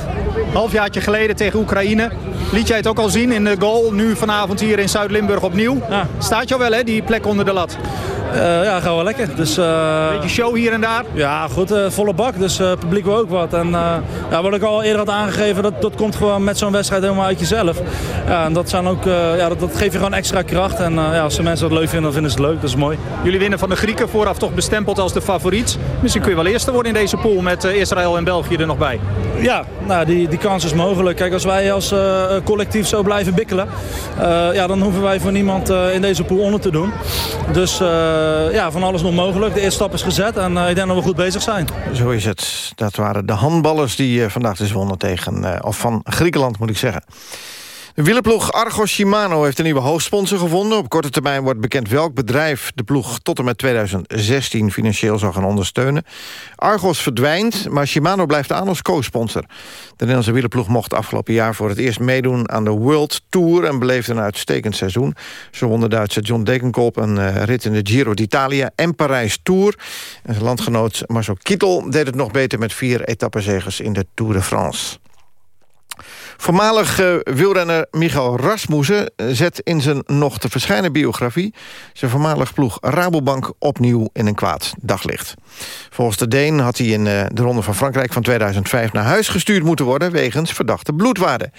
Halfjaartje geleden tegen Oekraïne liet jij het ook al zien in de goal. Nu vanavond hier in Zuid-Limburg opnieuw. Staat jou wel hè, die plek onder de lat? Eh, ja, gaan wel lekker. Dus, eh, Beetje show hier en daar? Ja, goed, eh, volle bak. Dus eh, het publiek wil ook wat. En eh, ja, wat ik al eerder had aangegeven, dat, dat komt gewoon met zo'n wedstrijd helemaal uit jezelf. Ja, en dat, zijn ook, eh, ja, dat, dat geeft je gewoon extra kracht. En eh, ja, als de mensen dat leuk vinden, dan vinden ze het leuk. Dat is mooi. Jullie winnen van de Grieken vooraf toch bestempeld als de favoriet. Misschien kun je wel eerste worden in deze pool met Israël en België er nog bij. Ja, nou, die, die kans is mogelijk. Kijk, als wij als eh, collectief zo blijven bikkelen, eh, ja, dan hoeven wij voor niemand eh, in deze pool onder te doen. Dus ja, van alles nog mogelijk. De eerste stap is gezet en ik denk dat we goed bezig zijn. Zo is het. Dat waren de handballers die vandaag dus wonnen tegen... of van Griekenland, moet ik zeggen. De wielerploeg Argos Shimano heeft een nieuwe hoofdsponsor gevonden. Op korte termijn wordt bekend welk bedrijf de ploeg tot en met 2016 financieel zal gaan ondersteunen. Argos verdwijnt, maar Shimano blijft aan als co-sponsor. De Nederlandse wielerploeg mocht afgelopen jaar voor het eerst meedoen aan de World Tour en beleefde een uitstekend seizoen. Zo won de Duitse John Degenkolb een eh, rit in de Giro d'Italia en Parijs Tour. En zijn landgenoot Marcel Kittel deed het nog beter met vier etappenzegers in de Tour de France. Voormalig eh, wielrenner Michael Rasmussen zet in zijn nog te verschijnen biografie... zijn voormalig ploeg Rabobank opnieuw in een kwaad daglicht. Volgens de Deen had hij in eh, de Ronde van Frankrijk van 2005... naar huis gestuurd moeten worden wegens verdachte bloedwaarde.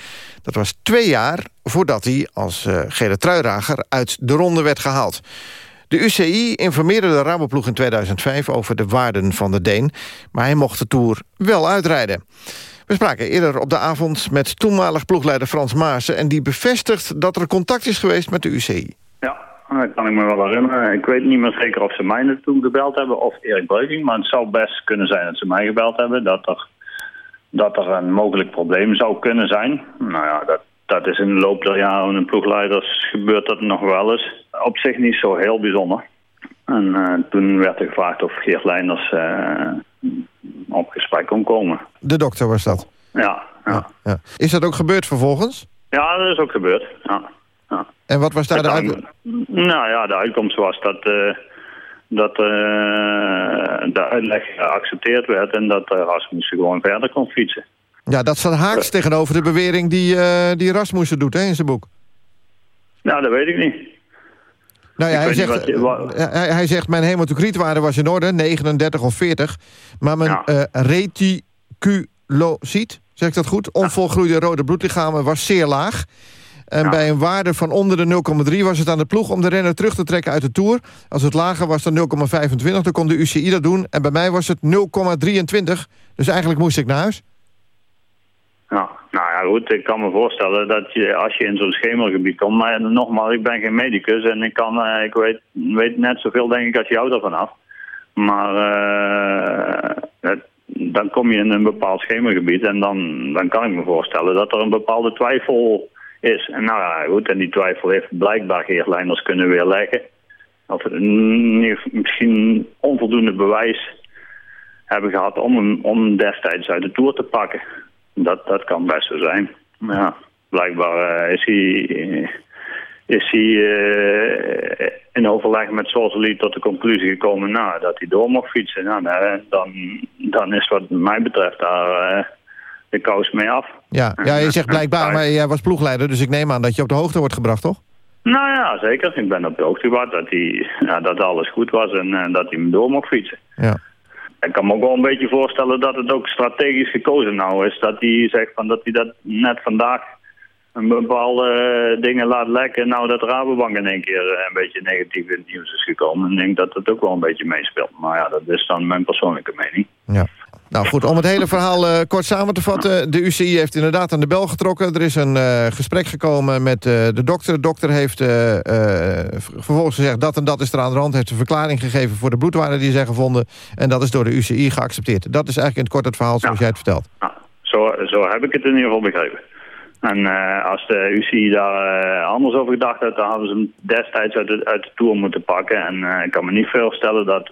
Dat was twee jaar voordat hij als eh, gele truirager uit de ronde werd gehaald. De UCI informeerde de Raboploeg in 2005 over de waarden van de Deen... maar hij mocht de Tour wel uitrijden. We spraken eerder op de avond met toenmalig ploegleider Frans Maassen... en die bevestigt dat er contact is geweest met de UCI. Ja, dat kan ik me wel herinneren. Ik weet niet meer zeker of ze mij naartoe gebeld hebben of Erik Breuging. Maar het zou best kunnen zijn dat ze mij gebeld hebben. Dat er, dat er een mogelijk probleem zou kunnen zijn. Nou ja, dat, dat is in de loop der jaren met ploegleiders gebeurt dat nog wel eens. Op zich niet zo heel bijzonder. En eh, toen werd er gevraagd of Geert Leinders eh, op gesprek kon komen. De dokter was dat. Ja, ja. Ja. Is dat ook gebeurd vervolgens? ja, dat is ook gebeurd. Ja. En wat was daar de Dat uit... kan- Nou ja, de uitkomst was dat, eh, dat de uitleg geaccepteerd werd en dat uh, Rasmussen gewoon verder kon fietsen. Ja, dat staat haaks tegenover de bewering die, die Rasmussen doet hè, in zijn boek. Nou, dat weet ik niet. Nou ja, hij zegt, je- eh, hij, hij zegt mijn hematocrietwaarde was in orde, 39 of 40. Maar mijn eh reticulocyt, zeg ik dat goed? Onvolgroeide rode bloedlichamen was zeer laag. En bij een waarde van onder de 0,3 was het aan de ploeg om de renner terug te trekken uit de Tour. Als het lager was dan 0,25, dan kon de UCI dat doen. En bij mij was het 0,23. Dus eigenlijk moest ik naar huis. Ja, nou ja, goed, ik kan me voorstellen dat je als je in zo'n schemergebied komt, maar nogmaals, ik ben geen medicus en ik, kan, eh, ik weet, weet net zoveel denk ik als jou ervan af. Maar eh, dan kom je in een bepaald schemergebied en dan, dan kan ik me voorstellen dat er een bepaalde twijfel is. En nou ja, goed, en die twijfel heeft blijkbaar Geert Leinders kunnen weerleggen. Of mm, misschien onvoldoende bewijs hebben gehad om hem om destijds uit de Tour te pakken. Dat, dat kan best zo zijn. Maar Ja, blijkbaar eh, is hij, eh, is hij eh, in overleg met Sorsely tot de conclusie gekomen nou, dat hij door mocht fietsen. Nou, nou, dan, dan is wat mij betreft daar de kous mee af. Ja, ja je zegt blijkbaar, maar jij was ploegleider... dus ik neem aan dat je op de hoogte wordt gebracht, toch? Nou ja, zeker. Ik ben op de hoogte gebracht dat, hij, ja, dat alles goed was en dat hij hem door mocht fietsen. Ja. Ik kan me ook wel een beetje voorstellen dat het ook strategisch gekozen nou is. Dat hij zegt van dat hij dat net vandaag een bepaalde eh, dingen laat lekken. Nou dat Rabobank in één keer eh, een beetje negatief in het nieuws is gekomen. Ik denk dat dat ook wel een beetje meespeelt. Maar ja, dat is dan mijn persoonlijke mening. Ja. Nou goed, om het hele verhaal eh, kort samen te vatten. De UCI heeft inderdaad aan de bel getrokken. Er is een eh, gesprek gekomen met eh, de dokter. De dokter heeft vervolgens gezegd dat en dat is er aan de hand. Heeft een verklaring gegeven voor de bloedwaarden die zijn gevonden. En dat is door de UCI geaccepteerd. Dat is eigenlijk in het kort het verhaal zoals jij het vertelt. Zo, zo heb ik het in ieder geval begrepen. En als de UCI daar anders over gedacht had, dan hadden ze hem destijds uit de, uit de Tour moeten pakken. En ik kan me niet voorstellen dat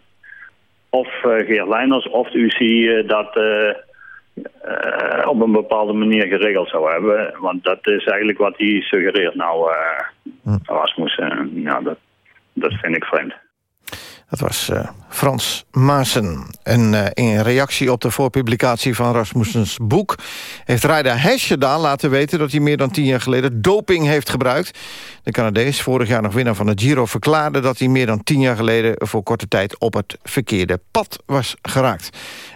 of eh Geert of de UCI eh, dat eh, op een bepaalde manier geregeld zou hebben. Want dat is eigenlijk wat hij suggereert. Nou, eh Rasmussen, ja, dat, dat vind ik vreemd. Dat was uh, Frans Maassen. En uh, in reactie op de voorpublicatie van Rasmussens boek... heeft Raida Hesjedaan laten weten dat hij meer dan tien jaar geleden... doping heeft gebruikt. De Canadees, vorig jaar nog winnaar van de Giro... verklaarde dat hij meer dan tien jaar geleden... voor korte tijd op het verkeerde pad was geraakt.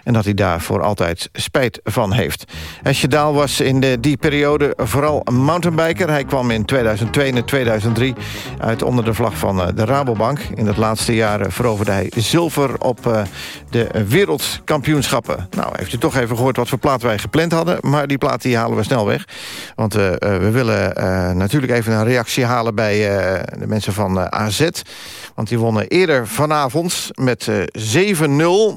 En dat hij daar voor altijd spijt van heeft. Hesjedaan was in die periode vooral een mountainbiker. Hij kwam in 2002 en 2003 uit onder de vlag van uh, de Rabobank. In het laatste jaar veroverde hij zilver op uh, de wereldkampioenschappen. Nou, heeft u toch even gehoord wat voor plaat wij gepland hadden. Maar die plaat die halen we snel weg. Want uh, we willen natuurlijk even een reactie halen bij de mensen van AZ. Want die wonnen eerder vanavond met 7-0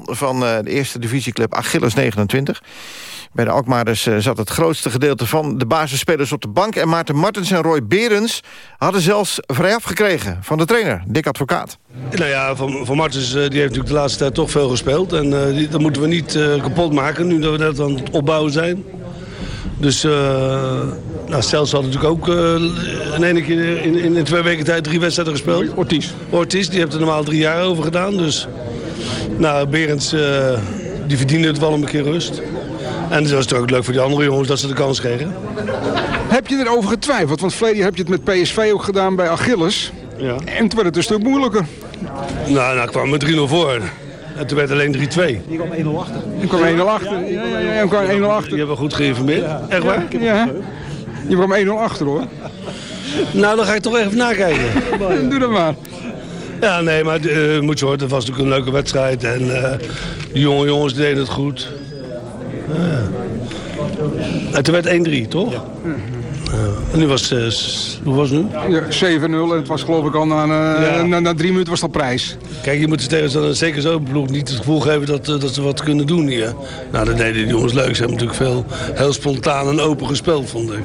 van de eerste divisieclub Achilles 29. Bij de Alkmaarders uh, zat het grootste gedeelte van de basisspelers op de bank... en Maarten Martens en Roy Berens hadden zelfs vrijaf gekregen van de trainer, Dick Advocaat. Nou ja, Van, van Martens uh, die heeft natuurlijk de laatste tijd toch veel gespeeld. En uh, die, dat moeten we niet kapot maken nu dat we net aan het opbouwen zijn. Dus nou, Stels had natuurlijk ook in ene keer in, in, in, twee weken tijd drie wedstrijden gespeeld. Ortiz. Ortiz, die heeft er normaal drie jaar over gedaan. Dus nou, Berends die verdiende het wel een keer rust. En het was toch ook leuk voor die andere jongens dat ze de kans kregen. Heb je erover getwijfeld? Want verleden heb je het met PSV ook gedaan bij Achilles. Ja. En toen werd het een stuk moeilijker. Nou, nou kwam met 3-0 voor. En toen werd alleen 3-2. Je kwam 1-0 achter. Je kwam 1-0 achter. Ja, ja, ja, je kwam 1-0 achter. Je hebt wel goed geïnformeerd. Ja. Echt waar? Ja. Je kwam 1-0 achter hoor. Nou, dan ga ik toch even nakijken. Doe dat maar. Ja, nee, maar uh, moet je horen, het was natuurlijk een leuke wedstrijd. En uh, die jonge jongens deden het goed. Ja. En toen werd 1-3, toch? Ja. En nu was het, hoe was het nu? Ja, 7-0 en het was geloof ik al na, ja. na, na, drie minuten was dat prijs. Kijk, je moet de tegenstander zeker zo'n ploeg niet het gevoel geven dat, uh, dat ze wat kunnen doen hier. Nou, dat deden die jongens leuk. Ze hebben natuurlijk veel heel spontaan en open gespeeld, vond ik.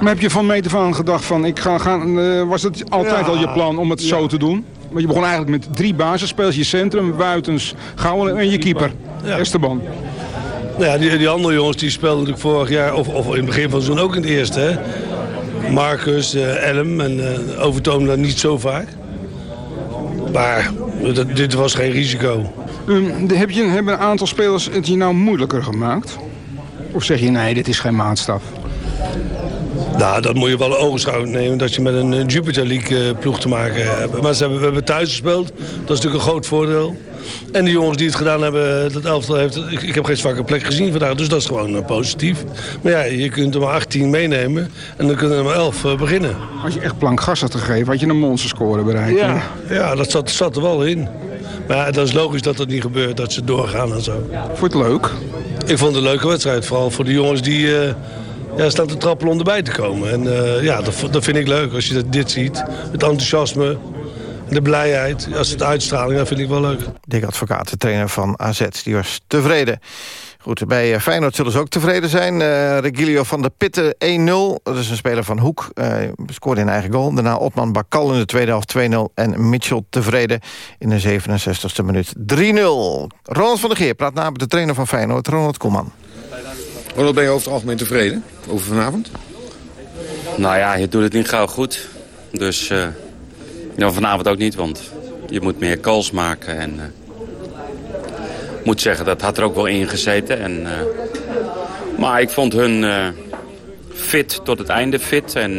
Maar heb je van meet af aan gedacht van, ik ga gaan, uh, was het altijd al je plan om het zo te doen? Want je begon eigenlijk met drie basisspelers. Je centrum, Buitens, Gouwen en je keeper. Esteban. Nou ja, die, die andere jongens die speelden natuurlijk vorig jaar, of, of in het begin van het seizoen ook in het eerste. Hè? Marcus, uh, Elm en uh, overtonen dat niet zo vaak. Maar dat, dit was geen risico. Um, heb je, hebben een aantal spelers het je nou moeilijker gemaakt? Of zeg je nee, dit is geen maatstaf? Nou, dat moet je wel ogenschouw nemen dat je met een Jupiter League ploeg te maken hebt. Maar ze hebben, we hebben thuis gespeeld, dat is natuurlijk een groot voordeel. En de jongens die het gedaan hebben, dat elftal heeft... Ik, ik heb geen zwakke plek gezien vandaag, dus dat is gewoon uh, positief. Maar ja, je kunt er maar 18 meenemen en dan kunnen er maar 11 uh, beginnen. Als je echt plank gas had gegeven, had je een monsterscore bereikt. Ja, ja dat zat, zat er wel in. Maar ja, dat is logisch dat dat niet gebeurt, dat ze doorgaan en zo. Vond je het leuk? Ik vond het een leuke wedstrijd, vooral voor de jongens die... Uh, ja, staan te trappelen om erbij te komen. En uh, ja, dat, dat vind ik leuk als je dit ziet. Het enthousiasme, de blijheid, als het uitstraling, dat vind ik wel leuk. Dick Advocaat, de trainer van AZ, die was tevreden. Goed, bij Feyenoord zullen ze ook tevreden zijn. Uh, Regilio van der Pitten 1-0. Dat is een speler van Hoek. Uh, scoorde in eigen goal. Daarna Otman Bakal in de tweede helft 2-0. En Mitchell tevreden in de 67e minuut 3-0. Ronald van der Geer praat na met de trainer van Feyenoord, Ronald Koeman. Ronald, ben je over het algemeen tevreden over vanavond? Nou ja, je doet het niet gauw goed. Dus ja, vanavond ook niet, want je moet meer calls maken. En uh, moet zeggen, dat had er ook wel in gezeten. En, uh, maar ik vond hun fit tot het einde fit. En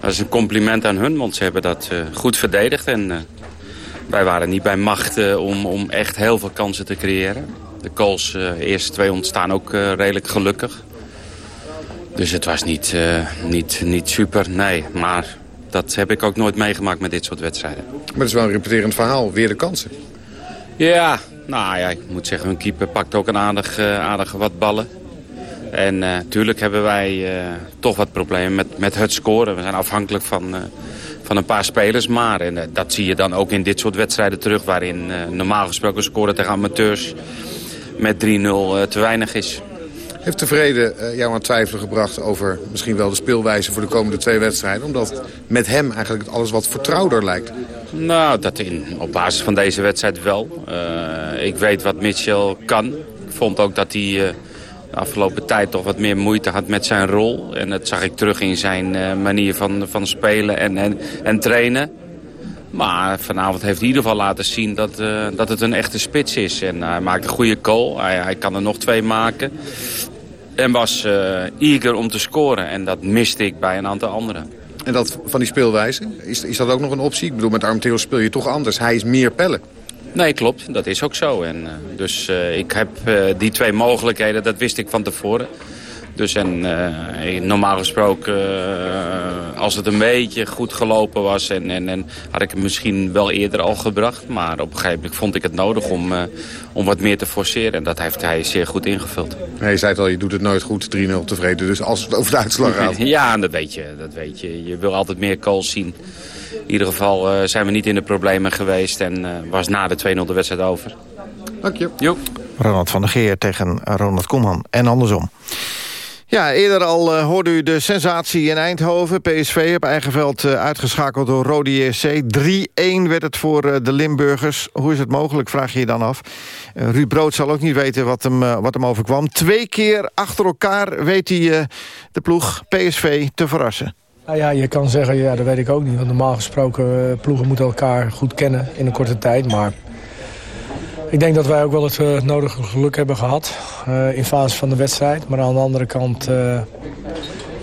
dat is een compliment aan hun, want ze hebben dat goed verdedigd. En wij waren niet bij macht om, om echt heel veel kansen te creëren. De calls, de eerste twee ontstaan ook redelijk gelukkig. Dus het was niet, uh, niet, niet super, nee. Maar dat heb ik ook nooit meegemaakt met dit soort wedstrijden. Maar het is wel een repeterend verhaal, weer de kansen. Ja, nou ja, ik moet zeggen, hun keeper pakt ook een aardig, aardig wat ballen. En natuurlijk uh, hebben wij uh, toch wat problemen met, met het scoren. We zijn afhankelijk van, van een paar spelers. Maar en, dat zie je dan ook in dit soort wedstrijden terug... waarin normaal gesproken scoren tegen amateurs met 3-0 te weinig is. Heeft tevreden uh, jou aan twijfelen gebracht over misschien wel de speelwijze voor de komende twee wedstrijden? Omdat met hem eigenlijk alles wat vertrouwder lijkt. Nou, dat in, op basis van deze wedstrijd wel. Uh, ik weet wat Mitchell kan. Ik vond ook dat hij uh, de afgelopen tijd toch wat meer moeite had met zijn rol. En dat zag ik terug in zijn manier van, van spelen en, en, en trainen. Maar vanavond heeft hij in ieder geval laten zien dat, eh, dat het een echte spits is. En hij maakt een goede goal. Hij, hij kan er nog twee maken. En was eh eager om te scoren. En dat miste ik bij een aantal anderen. En dat van die speelwijze, is, is dat ook nog een optie? Ik bedoel, met Armenteros speel je toch anders. Hij is meer pellen. Nee, klopt. Dat is ook zo. En, eh, dus eh, ik heb eh, die twee mogelijkheden, dat wist ik van tevoren. Dus en eh, normaal gesproken, eh, als het een beetje goed gelopen was... En, en, en had ik hem misschien wel eerder al gebracht. Maar op een gegeven moment vond ik het nodig om, eh, om wat meer te forceren. En dat heeft hij zeer goed ingevuld. Hij zei het al, je doet het nooit goed, 3-0 tevreden. Dus als het over de uitslag gaat... Ja, dat weet je. Dat weet je. Je wil altijd meer goals zien. In ieder geval eh, zijn we niet in de problemen geweest. En eh, was na de 2-0 de wedstrijd over. Dank je. Jo. Ronald van der Geer tegen Ronald Koeman en andersom. Ja, eerder al uh, hoorde u de sensatie in Eindhoven. PSV op eigen veld uh, uitgeschakeld door Rode JC. 3-1 werd het voor uh, de Limburgers. Hoe is het mogelijk, vraag je je dan af. Ruud Brood zal ook niet weten wat hem, wat hem overkwam. Twee keer achter elkaar weet hij de ploeg PSV te verrassen. Nou ja, je kan zeggen, ja, dat weet ik ook niet. Want normaal gesproken, ploegen moeten elkaar goed kennen in een korte tijd. Maar ik denk dat wij ook wel het uh, nodige geluk hebben gehad uh, in fase van de wedstrijd. Maar aan de andere kant uh,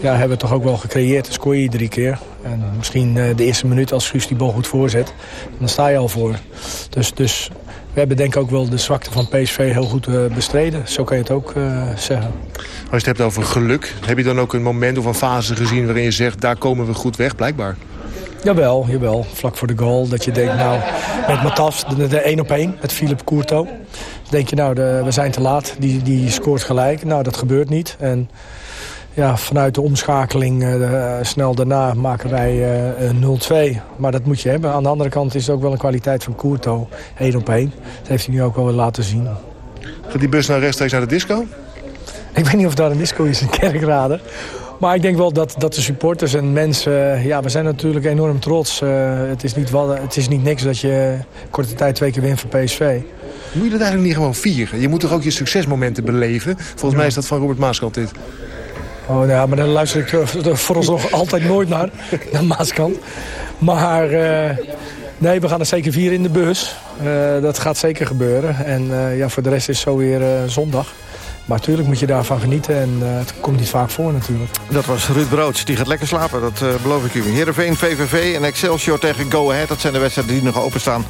ja, hebben we toch ook wel gecreëerd. Dan scoor je drie keer. En misschien de eerste minuut als Guus die bal goed voorzet, dan sta je al voor. Dus, dus we hebben denk ik ook wel de zwakte van PSV heel goed bestreden. Zo kan je het ook zeggen. Als je het hebt over geluk, heb je dan ook een moment of een fase gezien... waarin je zegt, daar komen we goed weg, blijkbaar? Jawel, jawel. Vlak voor de goal. Dat je denkt, nou, met Matas, de, de 1 op 1, met Philip Courto. Dan denk je, nou, de, we zijn te laat. Die, die scoort gelijk. Nou, dat gebeurt niet. En ja, vanuit de omschakeling uh, snel daarna maken wij uh, 0-2. Maar dat moet je hebben. Aan de andere kant is het ook wel een kwaliteit van Courto. 1 op 1. Dat heeft hij nu ook wel weer laten zien. Gaat die bus nou rechtstreeks naar de disco? Ik weet niet of daar een disco is in Kerkrade. Maar ik denk wel dat, dat de supporters en mensen... Ja, we zijn natuurlijk enorm trots. Uh, het, is niet wel, het is niet niks dat je korte tijd twee keer wint van PSV. Moet je dat eigenlijk niet gewoon vieren? Je moet toch ook je succesmomenten beleven? Volgens ja. mij is dat van Robert Maaskant dit. Oh ja, maar daar luister ik voor ons nog altijd nooit naar. Naar Maaskant. Maar uh, nee, we gaan er zeker vieren in de bus. Uh, dat gaat zeker gebeuren. En ja, voor de rest is zo weer zondag. Maar natuurlijk moet je daarvan genieten en uh, het komt niet vaak voor natuurlijk. Dat was Ruud Broods, die gaat lekker slapen, dat uh, beloof ik u. Heerenveen, VVV en Excelsior tegen Go Ahead, dat zijn de wedstrijden die nog openstaan.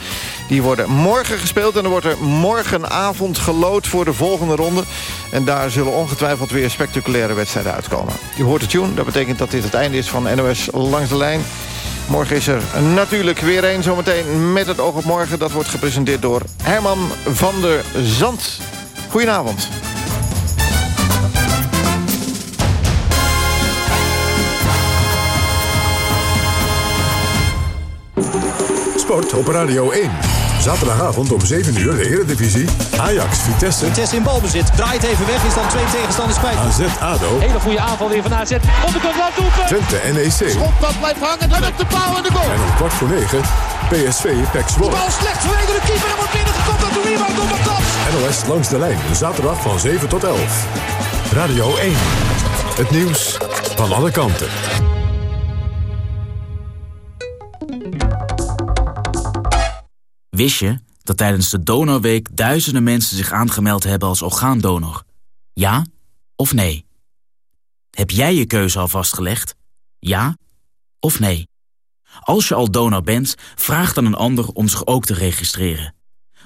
Die worden morgen gespeeld en er wordt er morgenavond gelood voor de volgende ronde. En daar zullen ongetwijfeld weer spectaculaire wedstrijden uitkomen. U hoort de tune, dat betekent dat dit het einde is van NOS Langs de Lijn. Morgen is er natuurlijk weer een zometeen met het oog op morgen. Dat wordt gepresenteerd door Herman van der Zand. Goedenavond. Sport op Radio 1. Zaterdagavond om 7 uur de Eredivisie. Ajax, Vitesse. Vitesse in balbezit. Draait even weg. Is dan twee tegenstanders kwijt. AZ, ADO. Hele goede aanval weer van AZ. Onderkant laat doelpunt. Twente, NEC. Schot dat blijft hangen. Dan op de paal en de goal. En om kwart voor 9 PSV, PEC Zwolle. De bal slecht vanwege de keeper. En wordt binnengekopt. Dat doet iemand op een kans. NOS langs de lijn. Zaterdag van 7 tot 11. Radio 1. Het nieuws van alle kanten. Wist je dat tijdens de Donorweek duizenden mensen zich aangemeld hebben als orgaandonor? Ja of nee? Heb jij je keuze al vastgelegd? Ja of nee? Als je al donor bent, vraag dan een ander om zich ook te registreren.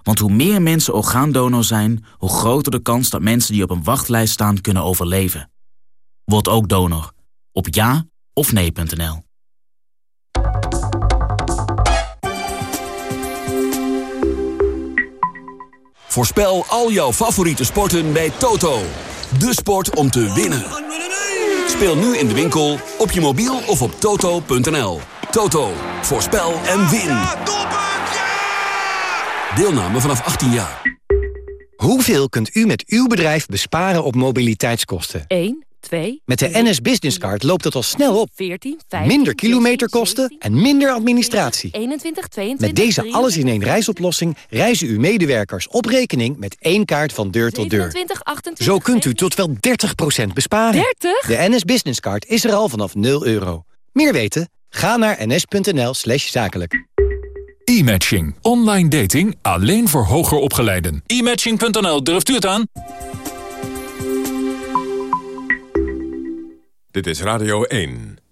Want hoe meer mensen orgaandonor zijn, hoe groter de kans dat mensen die op een wachtlijst staan kunnen overleven. Word ook donor op ja of nee.nl. Voorspel al jouw favoriete sporten bij Toto. De sport om te winnen. Speel nu in de winkel, op je mobiel of op toto.nl. Toto, voorspel en win. Deelname vanaf 18 jaar. Hoeveel kunt u met uw bedrijf besparen op mobiliteitskosten? 1, 2... Met de NS Business Card loopt het al snel op. 14, 15, minder kilometerkosten en minder administratie. 21, 22, Met deze alles-in-één reisoplossing reizen uw medewerkers op rekening met één kaart van deur tot deur. 27, 28, Zo kunt u tot wel 30% besparen. 30? De NS Business Card is er al vanaf 0 euro. Meer weten? Ga naar ns.nl slash zakelijk. E-matching. Online dating alleen voor hoger opgeleiden. E-matching.nl, durft u het aan? Dit is Radio 1.